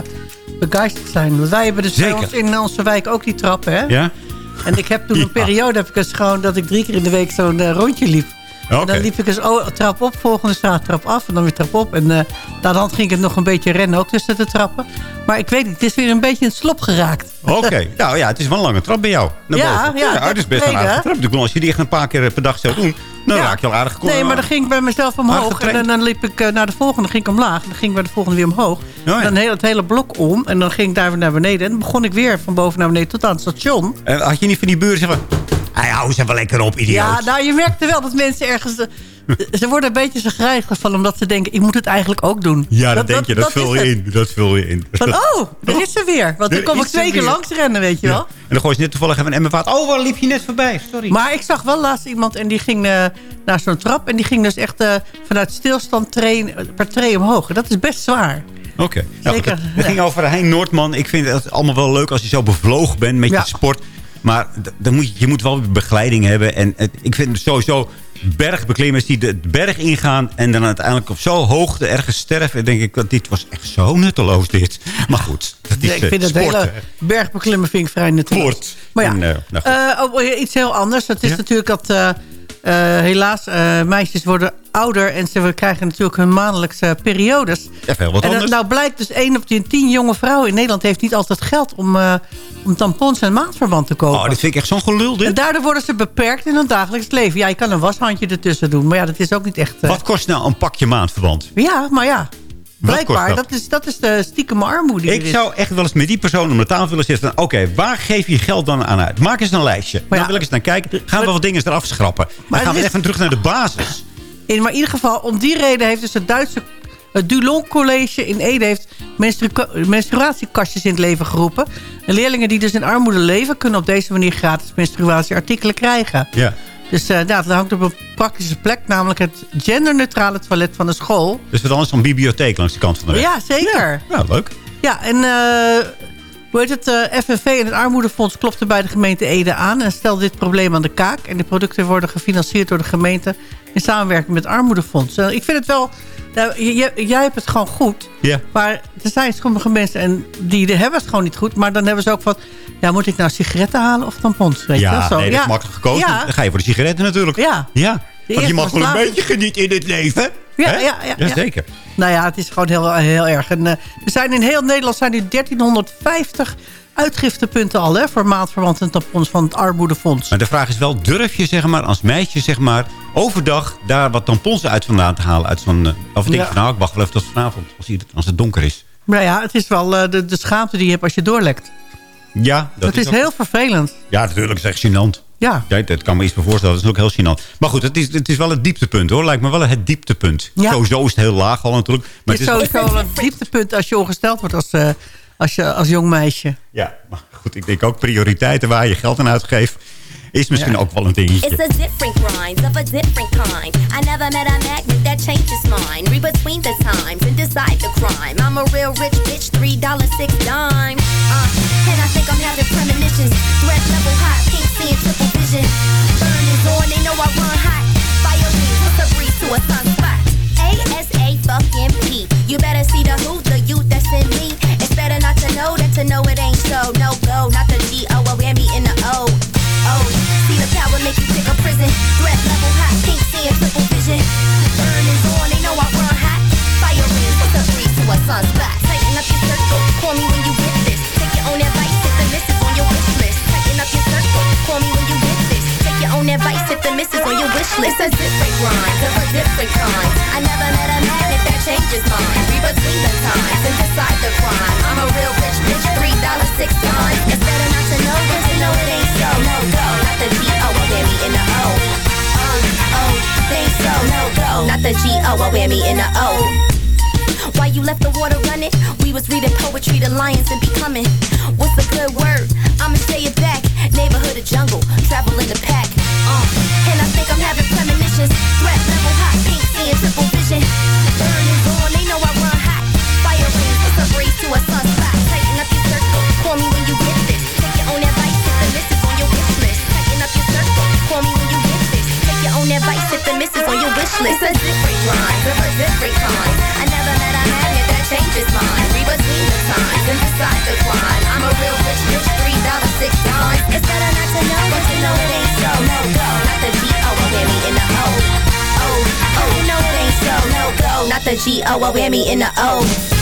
begeisterd zijn. Want wij hebben dus bij ons in onze wijk ook die trappen, hè? Ja. En ik heb toen een periode, heb ik gewoon dat ik drie keer in de week zo'n uh, rondje liep. En dan liep ik eens oh, trap op, volgende straat trap af en dan weer trap op. En eh naar de hand ging het nog een beetje rennen ook tussen de trappen. Maar ik weet niet, het is weer een beetje in het slop geraakt. Oké, nou ja, het is wel een lange trap bij jou. Naar Ja, boven. ja, het is best een aardige trap. Ik bedoel, als je die echt een paar keer per dag zou doen, dan Ja. raak je al aardig gekomen. Nee, maar dan ging ik bij mezelf omhoog. En dan, dan liep ik eh, naar de volgende, ging ik omlaag. En dan ging ik bij de volgende weer omhoog. Oh ja. Dan heel, het hele blok om. En dan ging ik daar weer naar beneden. En dan begon ik weer van boven naar beneden tot aan het station. En had je niet van die buren zeggen... Hij hou ze wel lekker op, idioot. Ja, nou, je merkte wel dat mensen ergens... eh, ze worden een beetje zagrijnig van omdat ze denken... ik moet het eigenlijk ook doen. Ja, dat, denk je. Dat, vul je in. Dat vul je in. Van, oh, er is ze weer. Want dan kom ik twee keer langs rennen, weet je Ja. wel. En dan gooi je net toevallig even een emmer water. Oh, waar liep je net voorbij? Sorry. Maar ik zag wel laatst iemand en die ging eh, naar zo'n trap. En die ging dus echt eh, vanuit stilstand train, per tree omhoog. En dat is best zwaar. Oké. Nou, Zeker, goed, Het ja. ging over Hein Noordman. Ik vind het allemaal wel leuk als je zo bevlogen bent met Ja. je sport. Maar dan moet je, je moet wel begeleiding hebben. En het- ik vind sowieso bergbeklimmers die de berg ingaan... en dan uiteindelijk op zo'n hoogte ergens sterven... denk ik, dat dit was echt zo nutteloos dit. Maar goed, dat is Ja, ik eh, vind het sport, hele bergbeklimmen vind ik vrij nuttig. Sport. Maar ja, En, eh, nou eh, oh, iets heel anders. Het is Ja? natuurlijk dat eh, eh, helaas eh, meisjes worden ouder... en ze krijgen natuurlijk hun maandelijkse periodes. Ja, veel wat en dat- anders. nou blijkt dus één op de tien jonge vrouwen in Nederland... heeft niet altijd geld om, eh, om tampons en maandverband te kopen. Oh, dit vind ik echt zo'n gelul, dit. En daardoor worden ze beperkt in hun dagelijks leven. Ja, je kan een washandje ertussen doen. Maar ja, dat is ook niet echt... eh, Wat kost nou een pakje maandverband? Ja, maar ja. Blijkbaar, dat? dat? is, dat is de stiekeme armoede. Ik is. zou echt wel eens met die persoon om de tafel willen zitten. van, Oké, waar geef je geld dan aan uit? Maak eens een lijstje. Dan wil ik eens naar kijken. Gaan we wat dingen eraf schrappen. Dan Maar gaan we is- even terug naar de basis. In, maar in ieder geval, om die reden heeft dus het Duitse het Dulon College in Ede heeft menstru- menstruatiekastjes in het leven geroepen. En leerlingen die dus in armoede leven, kunnen op deze manier gratis menstruatieartikelen krijgen. Ja. Dus eh ja, het hangt op een praktische plek, namelijk het genderneutrale toilet van de school. Dus wat anders dan bibliotheek langs de kant van de weg. Ja, zeker. Nou, leuk. Ja, en eh, hoe heet het? eh, FNV en het Armoedefonds klopten bij de gemeente Ede aan... en stelde dit probleem aan de kaak. En de producten worden gefinancierd door de gemeente... in samenwerking met het Armoedefonds. Ik vind het wel... nou, j- j- jij hebt het gewoon goed. Ja. Maar er zijn sommige mensen en die hebben het gewoon niet goed. Maar dan hebben ze ook van... Ja, moet ik nou sigaretten halen of tampons? Weet? Ja, Zo. nee, dat ja. is makkelijk gekozen. Ja. Dan ga je voor de sigaretten natuurlijk. Ja. Ja. Want je mag wel een beetje genieten in het leven. Ja, ja, ja, ja. Jazeker. Nou ja, het is gewoon heel, heel erg. En, eh, er zijn in heel Nederland zijn nu 1350 uitgiftepunten al... Hè, voor maandverband en tampons van het Armoedefonds. Maar de vraag is wel, durf je zeg maar, als meisje zeg maar, overdag daar wat tampons uit vandaan te halen? Uit zo'n, eh, of denk je Ja. van, nou, ik wacht wel even tot vanavond, als, het- als het donker is. Maar ja, het is wel eh, de, de schaamte die je hebt als je doorlekt. Ja, Dat, is ook- heel vervelend. Ja, natuurlijk, het is echt gênant. Ja. Ja, dat kan me iets voor voorstellen. Dat is ook heel gênant. Maar goed, het is, het is wel het dieptepunt hoor. Lijkt me wel het dieptepunt. Ja. Sowieso is het heel laag al natuurlijk. Maar Het is sowieso wel een dieptepunt als je ongesteld wordt als, eh, als, je, als jong meisje. Ja, maar goed, ik denk ook prioriteiten waar je geld aan uitgeeft. Is misschien ook wel een dingetje. It's a different grind of a different kind. I never met a magnet that changes mine. Read between the times and decide the crime. I'm a real rich bitch, three dollar six dime. Uh, and I think I'm having premonitions. Threat level high, pink seeing triple vision. Burn is on, in the O. Why you left the water running? We was reading poetry, to lions and becoming. What's a good word? I'ma say it back. Neighborhood or jungle, travel in the pack. Uh, and I think I'm having premonitions. Threat level hot, pink seeing triple specialist, a different grind of a different kind. I never met a man yet that changes mine. Read between the signs and decide the climb. I'm a real rich bitch, three dollars six dimes. It's better not to know, but you know it ain't so. No go, not the G O oh, O whammy in the O. Oh, oh, you know it ain't so. No go, not the G O oh, O whammy in the O.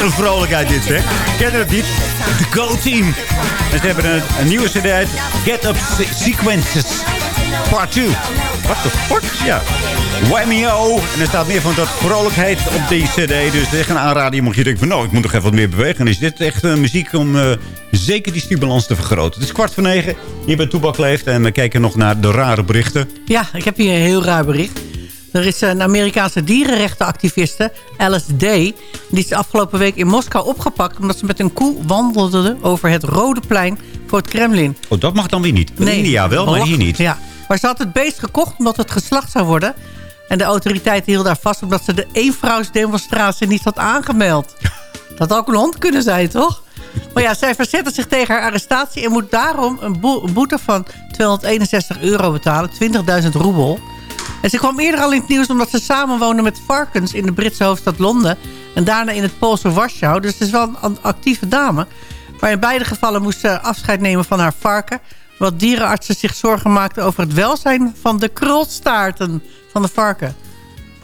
Een vrolijkheid dit, zeg. Ken je het niet? De Go Team. En ze hebben een, nieuwe cd. Get Up Se- Sequences. Part 2. What the fuck? Ja. Whammy-o. En er staat meer van dat vrolijkheid op die cd. Dus echt een aanrader. Mocht je denken van, nou, ik moet nog even wat meer bewegen. Dan is dit echt eh, muziek om eh, zeker die stimulans te vergroten. Het is kwart voor negen. Hier bij Toebak leeft. En we kijken nog naar de rare berichten. Ja, ik heb hier een heel raar bericht. Er is een Amerikaanse dierenrechtenactiviste, Alice Day... die is afgelopen week in Moskou opgepakt... omdat ze met een koe wandelde over het Rode Plein voor het Kremlin. Oh, dat mag dan weer niet. In India wel, maar hier niet. Ja, maar ze had het beest gekocht omdat het geslacht zou worden. En de autoriteiten hielden daar vast... omdat ze de eenvrouwsdemonstratie niet had aangemeld. Dat had ook een hond kunnen zijn, toch? Maar ja, zij verzette zich tegen haar arrestatie... en moet daarom een, een boete van 261 euro betalen. 20.000 roebel. En ze kwam eerder al in het nieuws omdat ze samenwoonde met varkens... in de Britse hoofdstad Londen. En daarna in het Poolse Warschau. Dus het is wel een actieve dame. Maar in beide gevallen moest ze afscheid nemen van haar varken... wat dierenartsen zich zorgen maakten over het welzijn... van de krulstaarten van de varken.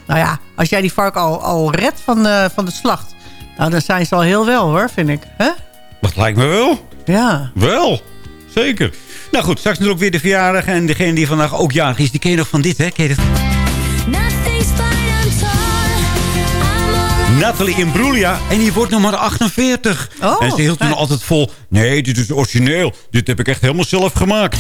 Nou ja, als jij die varken al, al redt van de, van de slacht... Nou, dan zijn ze al heel wel, hoor, vind ik. Hè? Dat lijkt me wel. Ja. Wel, zeker. Nou goed, straks natuurlijk weer de verjaardag. En degene die vandaag ook jarig is, die ken je nog van dit, hè? Ken je dit? Nathalie Imbruglia. En die wordt maar 48. Oh, en ze hield toen altijd vol... Nee, dit is origineel. Dit heb ik echt helemaal zelf gemaakt.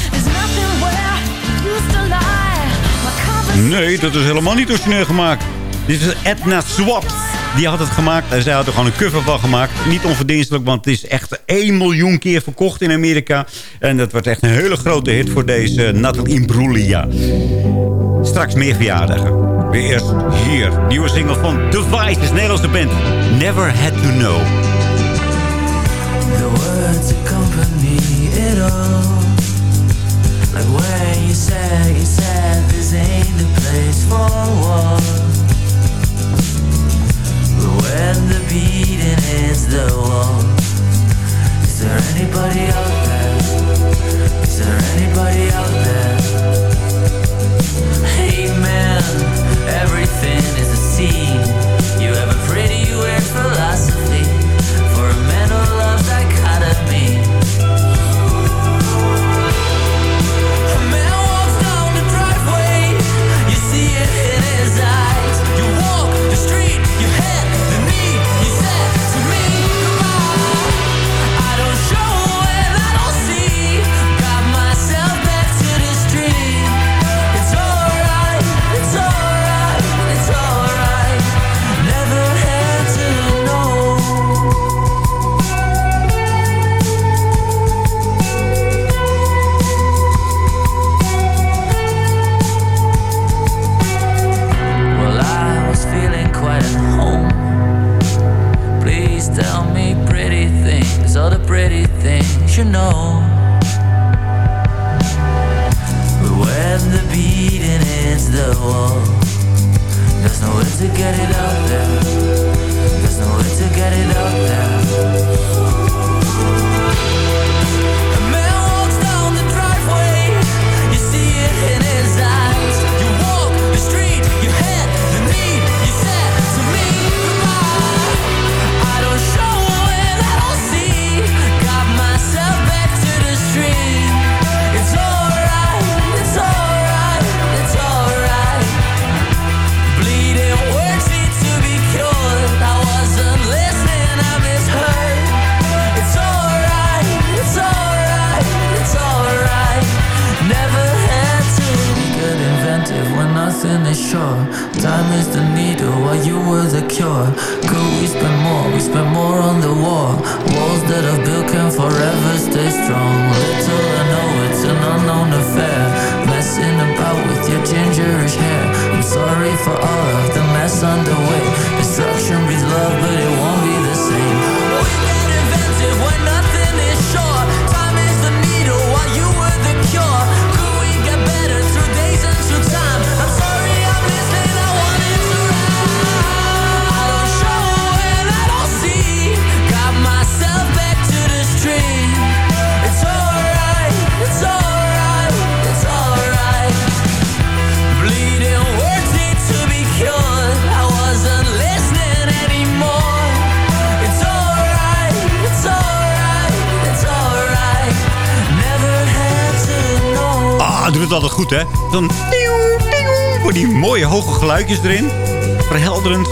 Nee, dat is helemaal niet origineel gemaakt. Dit is Edna Swaps. Die had het gemaakt. En zij had er gewoon een cover van gemaakt. Niet onverdienstelijk, want het is echt 1 miljoen keer verkocht in Amerika. En dat wordt echt een hele grote hit voor deze Nathalie Imbruglia. Straks meer verjaardagen. Weer eerst hier. Nieuwe single van Device, is Nederlandse band. Never Had To Know. The words accompany it all. Like when you said, you said this ain't the place for war. When the beating hits the wall, is there anybody out there? Is there anybody out there? Hey man, everything is a scene. You have a pretty weird philosophy know. But when the beating hits the wall, there's no way to get it geluidjes erin. Verhelderend.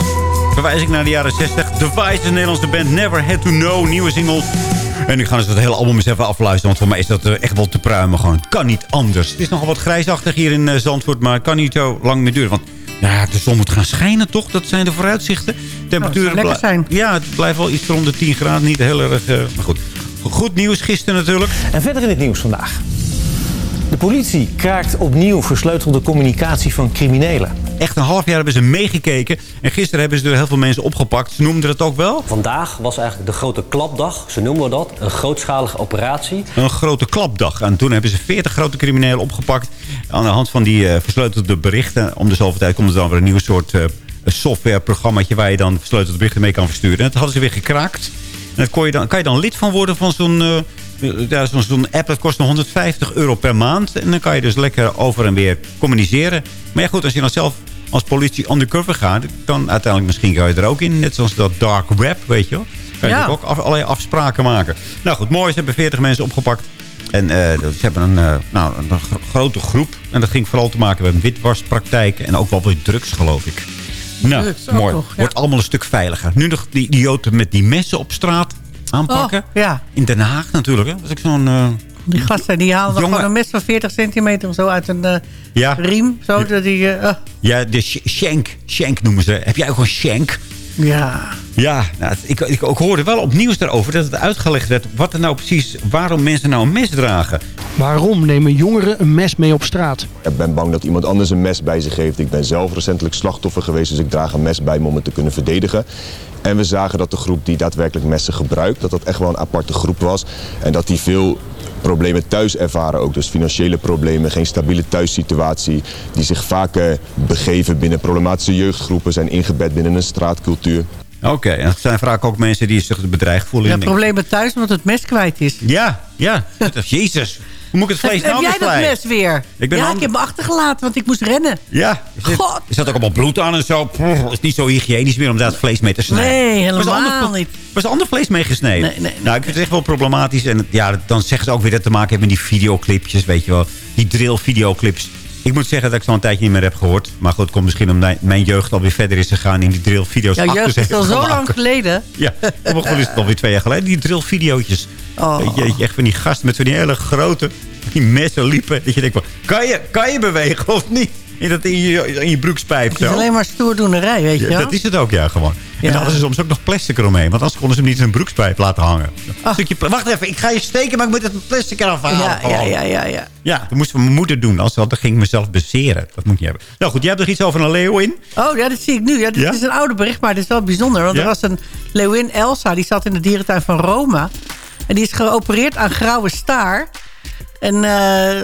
Verwijs ik naar de jaren 60. Device, de Nederlandse band Never Had To Know. Nieuwe single. En ik ga dus het hele album eens even afluisteren. Want voor mij is dat eh, echt wel te pruimen. Gewoon. Het kan niet anders. Het is nogal wat grijsachtig hier in eh, Zandvoort. Maar het kan niet zo lang meer duren. Want ja, de zon moet gaan schijnen, toch? Dat zijn de vooruitzichten. Temperaturen lekker blij- zijn. Ja, het blijft wel iets rond de 10 graden. Niet heel erg... eh, maar goed. Goed nieuws gisteren natuurlijk. En verder in het nieuws vandaag. De politie kraakt opnieuw versleutelde communicatie van criminelen. Echt een half jaar hebben ze meegekeken. En gisteren hebben ze er heel veel mensen opgepakt. Ze noemden het ook wel. Vandaag was eigenlijk de grote klapdag, zo noemen we dat. Een grootschalige operatie. Een grote klapdag. En toen hebben ze 40 grote criminelen opgepakt. Aan de hand van die eh, versleutelde berichten. Om de zoveel tijd komt er dan weer een nieuw soort eh softwareprogrammaatje... waar je dan versleutelde berichten mee kan versturen. En dat hadden ze weer gekraakt. En dat kon je dan, kan je dan lid van worden van zo'n... eh, ja, zo'n zo'n app dat kost nog 150 euro per maand. En dan kan je dus lekker over en weer communiceren. Maar ja goed, als je dan zelf als politie undercover gaat... dan uiteindelijk misschien kan je er ook in. Net zoals dat dark web, weet je wel. Kan je Ja. ook af- allerlei afspraken maken. Nou goed, mooi. Ze hebben 40 mensen opgepakt. En eh, ze hebben een, eh, nou, een gro- grote groep. En dat ging vooral te maken met witwaspraktijken. En ook wel wat drugs, geloof ik. Nou, Drugs mooi. nog, ja. Wordt allemaal een stuk veiliger. Nu nog die idioten met die messen op straat aanpakken. Oh, ja. In Den Haag natuurlijk. Hè? Dat is ook zo'n... eh, Die gasten die halen Jongen. gewoon een mes van 40 centimeter of zo uit een eh, Ja. riem. Zo, dat die, eh, ah, Ja, de sh- shank. Shank noemen ze. Heb jij ook een shank? ja. Ja, nou, ik, ik, ik hoorde wel op nieuws daarover dat het uitgelegd werd... wat er nou precies, waarom mensen nou een mes dragen. Waarom nemen jongeren een mes mee op straat? Ik ben bang dat iemand anders een mes bij zich heeft. Ik ben zelf recentelijk slachtoffer geweest, dus ik draag een mes bij me om het te kunnen verdedigen. En we zagen dat de groep die daadwerkelijk messen gebruikt, dat dat echt wel een aparte groep was. En dat die veel problemen thuis ervaren ook. Dus financiële problemen, geen stabiele thuissituatie. Die zich vaak eh, begeven binnen problematische jeugdgroepen, zijn ingebed binnen een straatcultuur. Oké, en dat zijn vaak ook mensen die zich bedreigd voelen. Ja, problemen thuis omdat het mes kwijt is. Ja, ja. Jezus. Hoe moet ik het vlees Heb, nou heb jij dat mes weer? Ik ben ja, hand- ik heb me achtergelaten, want ik moest rennen. Ja. God. er zat ook allemaal bloed aan en zo. Het is niet zo hygiënisch meer om daar het vlees mee te snijden. Nee, Was ander- helemaal niet. Was er ander vlees mee gesneden? Nee, nee, nou, ik vind het echt wel problematisch. En ja, dan zeggen ze ook weer dat te maken heeft met die videoclipjes, weet je wel. Die drill videoclips. Ik moet zeggen dat ik zo'n tijdje niet meer heb gehoord. Maar goed, het komt misschien omdat mijn- jeugd alweer verder is gegaan in die drill video's. Jouw jeugd is al zo lang geleden. Ja, of is het alweer twee jaar geleden. Die drill videootjes. Oh. Je, echt van die gasten met van die hele grote die messen liepen. Dat je denkt, van, kan je, kan je bewegen of niet? In, dat in, je, in je broekspijp Het is zo. alleen maar stoerdoenerij, weet je Ja, dat is het ook, ja, gewoon. En dan hadden ze soms ook nog plastic eromheen. Want anders konden ze hem niet in een broekspijp laten hangen. Een stukje Wacht even, ik ga je steken, maar ik moet het plastic eraf halen. Ja, ja, ja, ja, ja. Ja, dat moest mijn moeder doen. Als dat, dan ging ik mezelf bezeren. Dat moet je hebben. Nou goed, jij hebt er iets over een leeuw in. Oh, ja, dat zie ik nu. Ja, dit Ja? is een oude bericht, maar het is wel bijzonder. Want er was een leeuwin Elsa, die zat in de dierentuin van Roma. En die is geopereerd aan grauwe staar. En eh,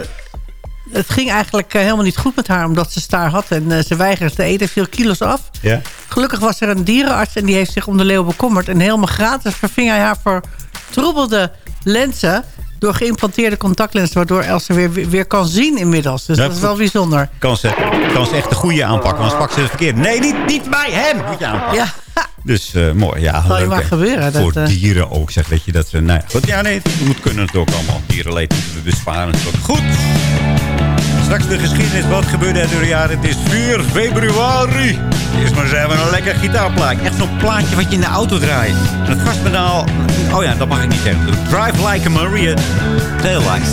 het ging eigenlijk eh, helemaal niet goed met haar, omdat ze staar had. En eh, ze weigerde te eten, veel kilo's af. Ja. Gelukkig was er een dierenarts en die heeft zich om de leeuw bekommerd. En helemaal gratis verving hij haar vertroebelde lenzen... door geïmplanteerde contactlenzen, waardoor Elsa weer, weer kan zien inmiddels. Dus Ja, dat is wel bijzonder. Kan ze, kan ze echt de goede aanpakken. Anders pakken ze het verkeerd. Nee, niet, niet bij hem moet je aanpakken. Ja, Dus eh, mooi, ja. Zal je leuk, maar gebeuren, Voor dat, eh. dieren ook, zeg. Weet je, dat ze, nou ja, goed, ja, nee, het moet kunnen natuurlijk allemaal. Dierenleed moeten we besparen. Goed. Straks de geschiedenis. Wat gebeurde er door jaren? Het is 4 februari. Eerst maar eens even een lekker gitaarplaatje. Echt zo'n plaatje wat je in de auto draait. En het gaspedaal... Oh ja, dat mag ik niet zeggen. Drive like a Maria. Tail lights.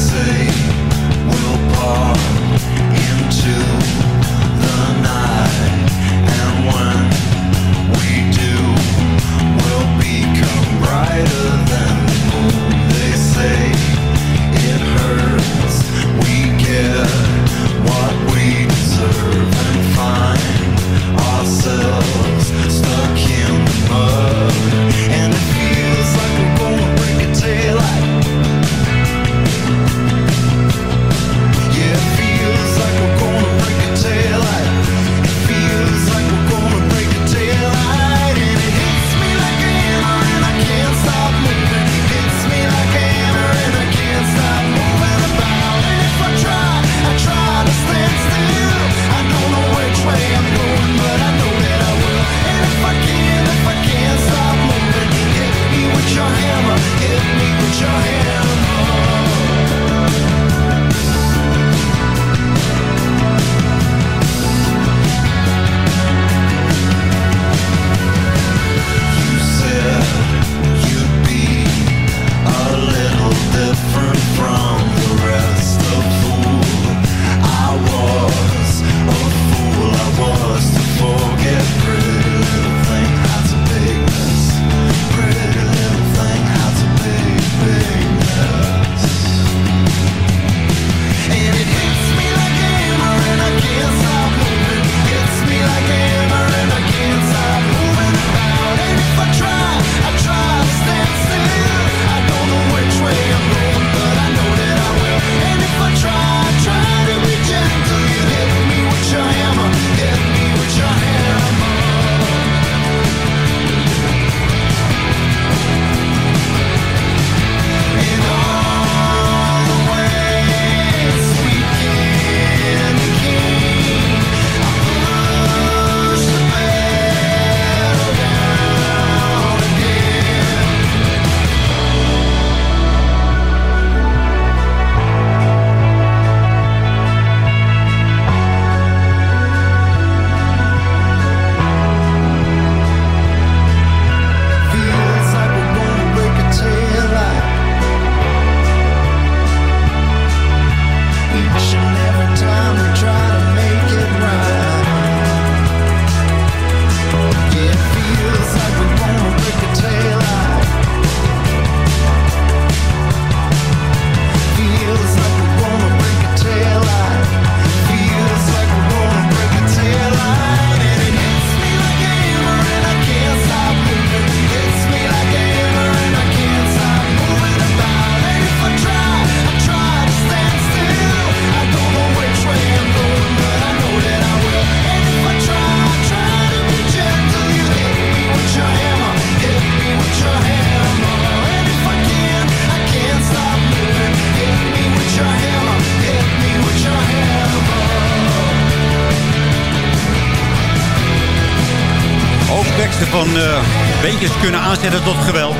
Kunnen aanzetten tot geweld.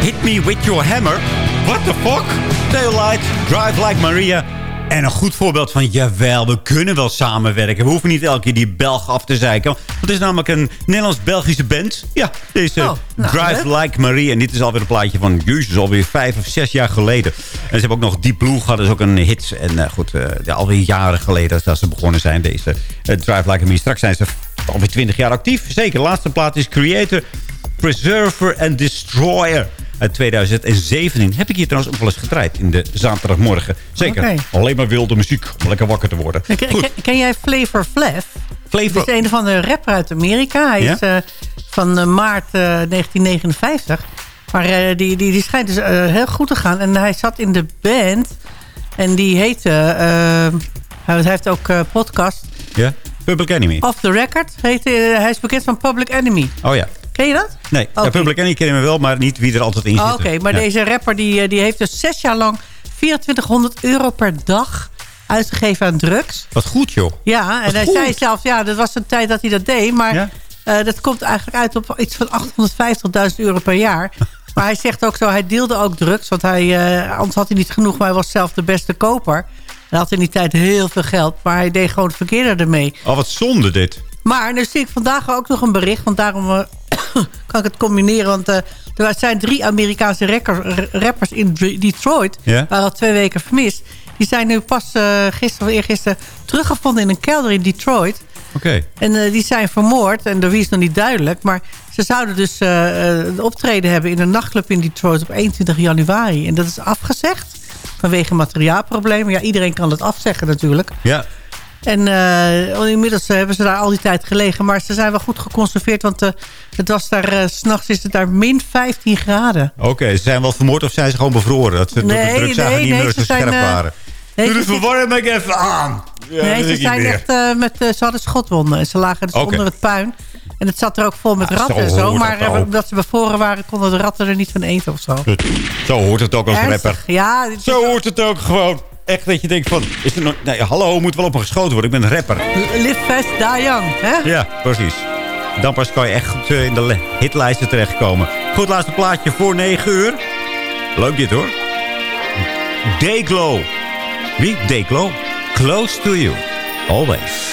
Hit me with your hammer. What the fuck? Taillight, drive like Maria. En een goed voorbeeld van, jawel, we kunnen wel samenwerken. We hoeven niet elke keer die Belg af te zeiken. Want het is namelijk een Nederlands-Belgische band. Ja, deze Oh, nou, Drive leuk. Like Marie. En dit is alweer een plaatje van, jezus, alweer vijf of zes jaar geleden. En ze hebben ook nog Deep Blue gehad. Dat is ook een hit. En eh, goed, eh, ja, alweer jaren geleden dat ze begonnen zijn. Deze eh, Drive Like Marie. Straks zijn ze alweer twintig jaar actief. Zeker, de laatste plaat is Creator, Preserver and Destroyer. Uit 2017 heb ik hier trouwens ook wel eens gedraaid in de zaterdagmorgen. Zeker, alleen maar wilde muziek om lekker wakker te worden. Ken, ken, ken jij Flavor Flav? Flavor- Dat is een van de rapper uit Amerika. Hij Ja? is eh, van eh, maart eh, 1959. Maar eh, die, die, die schijnt dus heel goed te gaan. En hij zat in de band. En die heette... hij heeft ook podcast. Ja? Public Enemy. Off the Record. Heet, hij is bekend van Public Enemy. Oh ja. Ken je dat? Nee, ja, Oké. Public Enemy kennen we wel, maar niet wie er altijd in zit. Oh, Oké, maar Ja. deze rapper die, eh, die heeft dus zes jaar lang 2400 euro per dag uitgegeven aan drugs. Wat goed, joh. Ja, en Wat hij goed. zei zelf, ja, dat was een tijd dat hij dat deed. Maar eh, dat komt eigenlijk uit op iets van 850.000 euro per jaar. Maar hij zegt ook zo, hij deelde ook drugs. Want hij, eh, anders had hij niet genoeg, maar hij was zelf de beste koper. Hij had in die tijd heel veel geld, maar hij deed gewoon het verkeerde ermee. Oh, wat zonde dit. Maar nu zie ik vandaag ook nog een bericht. Want daarom kan ik het combineren. Want eh, er zijn drie Amerikaanse rappers in Detroit. Ja? Waren al twee weken vermist. Die zijn nu pas eh, gisteren of eergisteren teruggevonden in een kelder in Detroit. Oké. En eh, die zijn vermoord. En de wie is nog niet duidelijk. Maar ze zouden dus een optreden hebben in een nachtclub in Detroit op 21 januari. En dat is afgezegd. Vanwege materiaalproblemen. Ja, iedereen kan het afzeggen natuurlijk. Ja. En eh, inmiddels eh, hebben ze daar al die tijd gelegen. Maar ze zijn wel goed geconserveerd. Want eh, het was daar, s s'nachts is het daar min 15 graden. Oké, ze zijn wel vermoord of zijn ze gewoon bevroren? Dat ze door de Nee, drugzagen nee, niet nee, meer zo scherp waren. nee, Doe de verwarming even aan. Ja, nee, ze zijn echt met... ze hadden schotwonden. En ze lagen dus onder het puin. En het zat er ook vol met Ja, ratten zo en zo. Maar dat omdat ze bevroren waren, konden de ratten er niet van eten of zo. Zo hoort het ook als Ernstig, rapper. Ja, Zo hoort het ook gewoon echt dat je denkt van... Is er nog, nee, hallo, moet wel op me geschoten worden. Ik ben een rapper. Live fast, die young, hè? Ja, precies. Dan pas kan je echt goed eh, in de hitlijsten terechtkomen. Goed, laatste plaatje voor 9 uur. Leuk dit, hoor. Dayglow. Wie? Dayglow. Close to you. Always.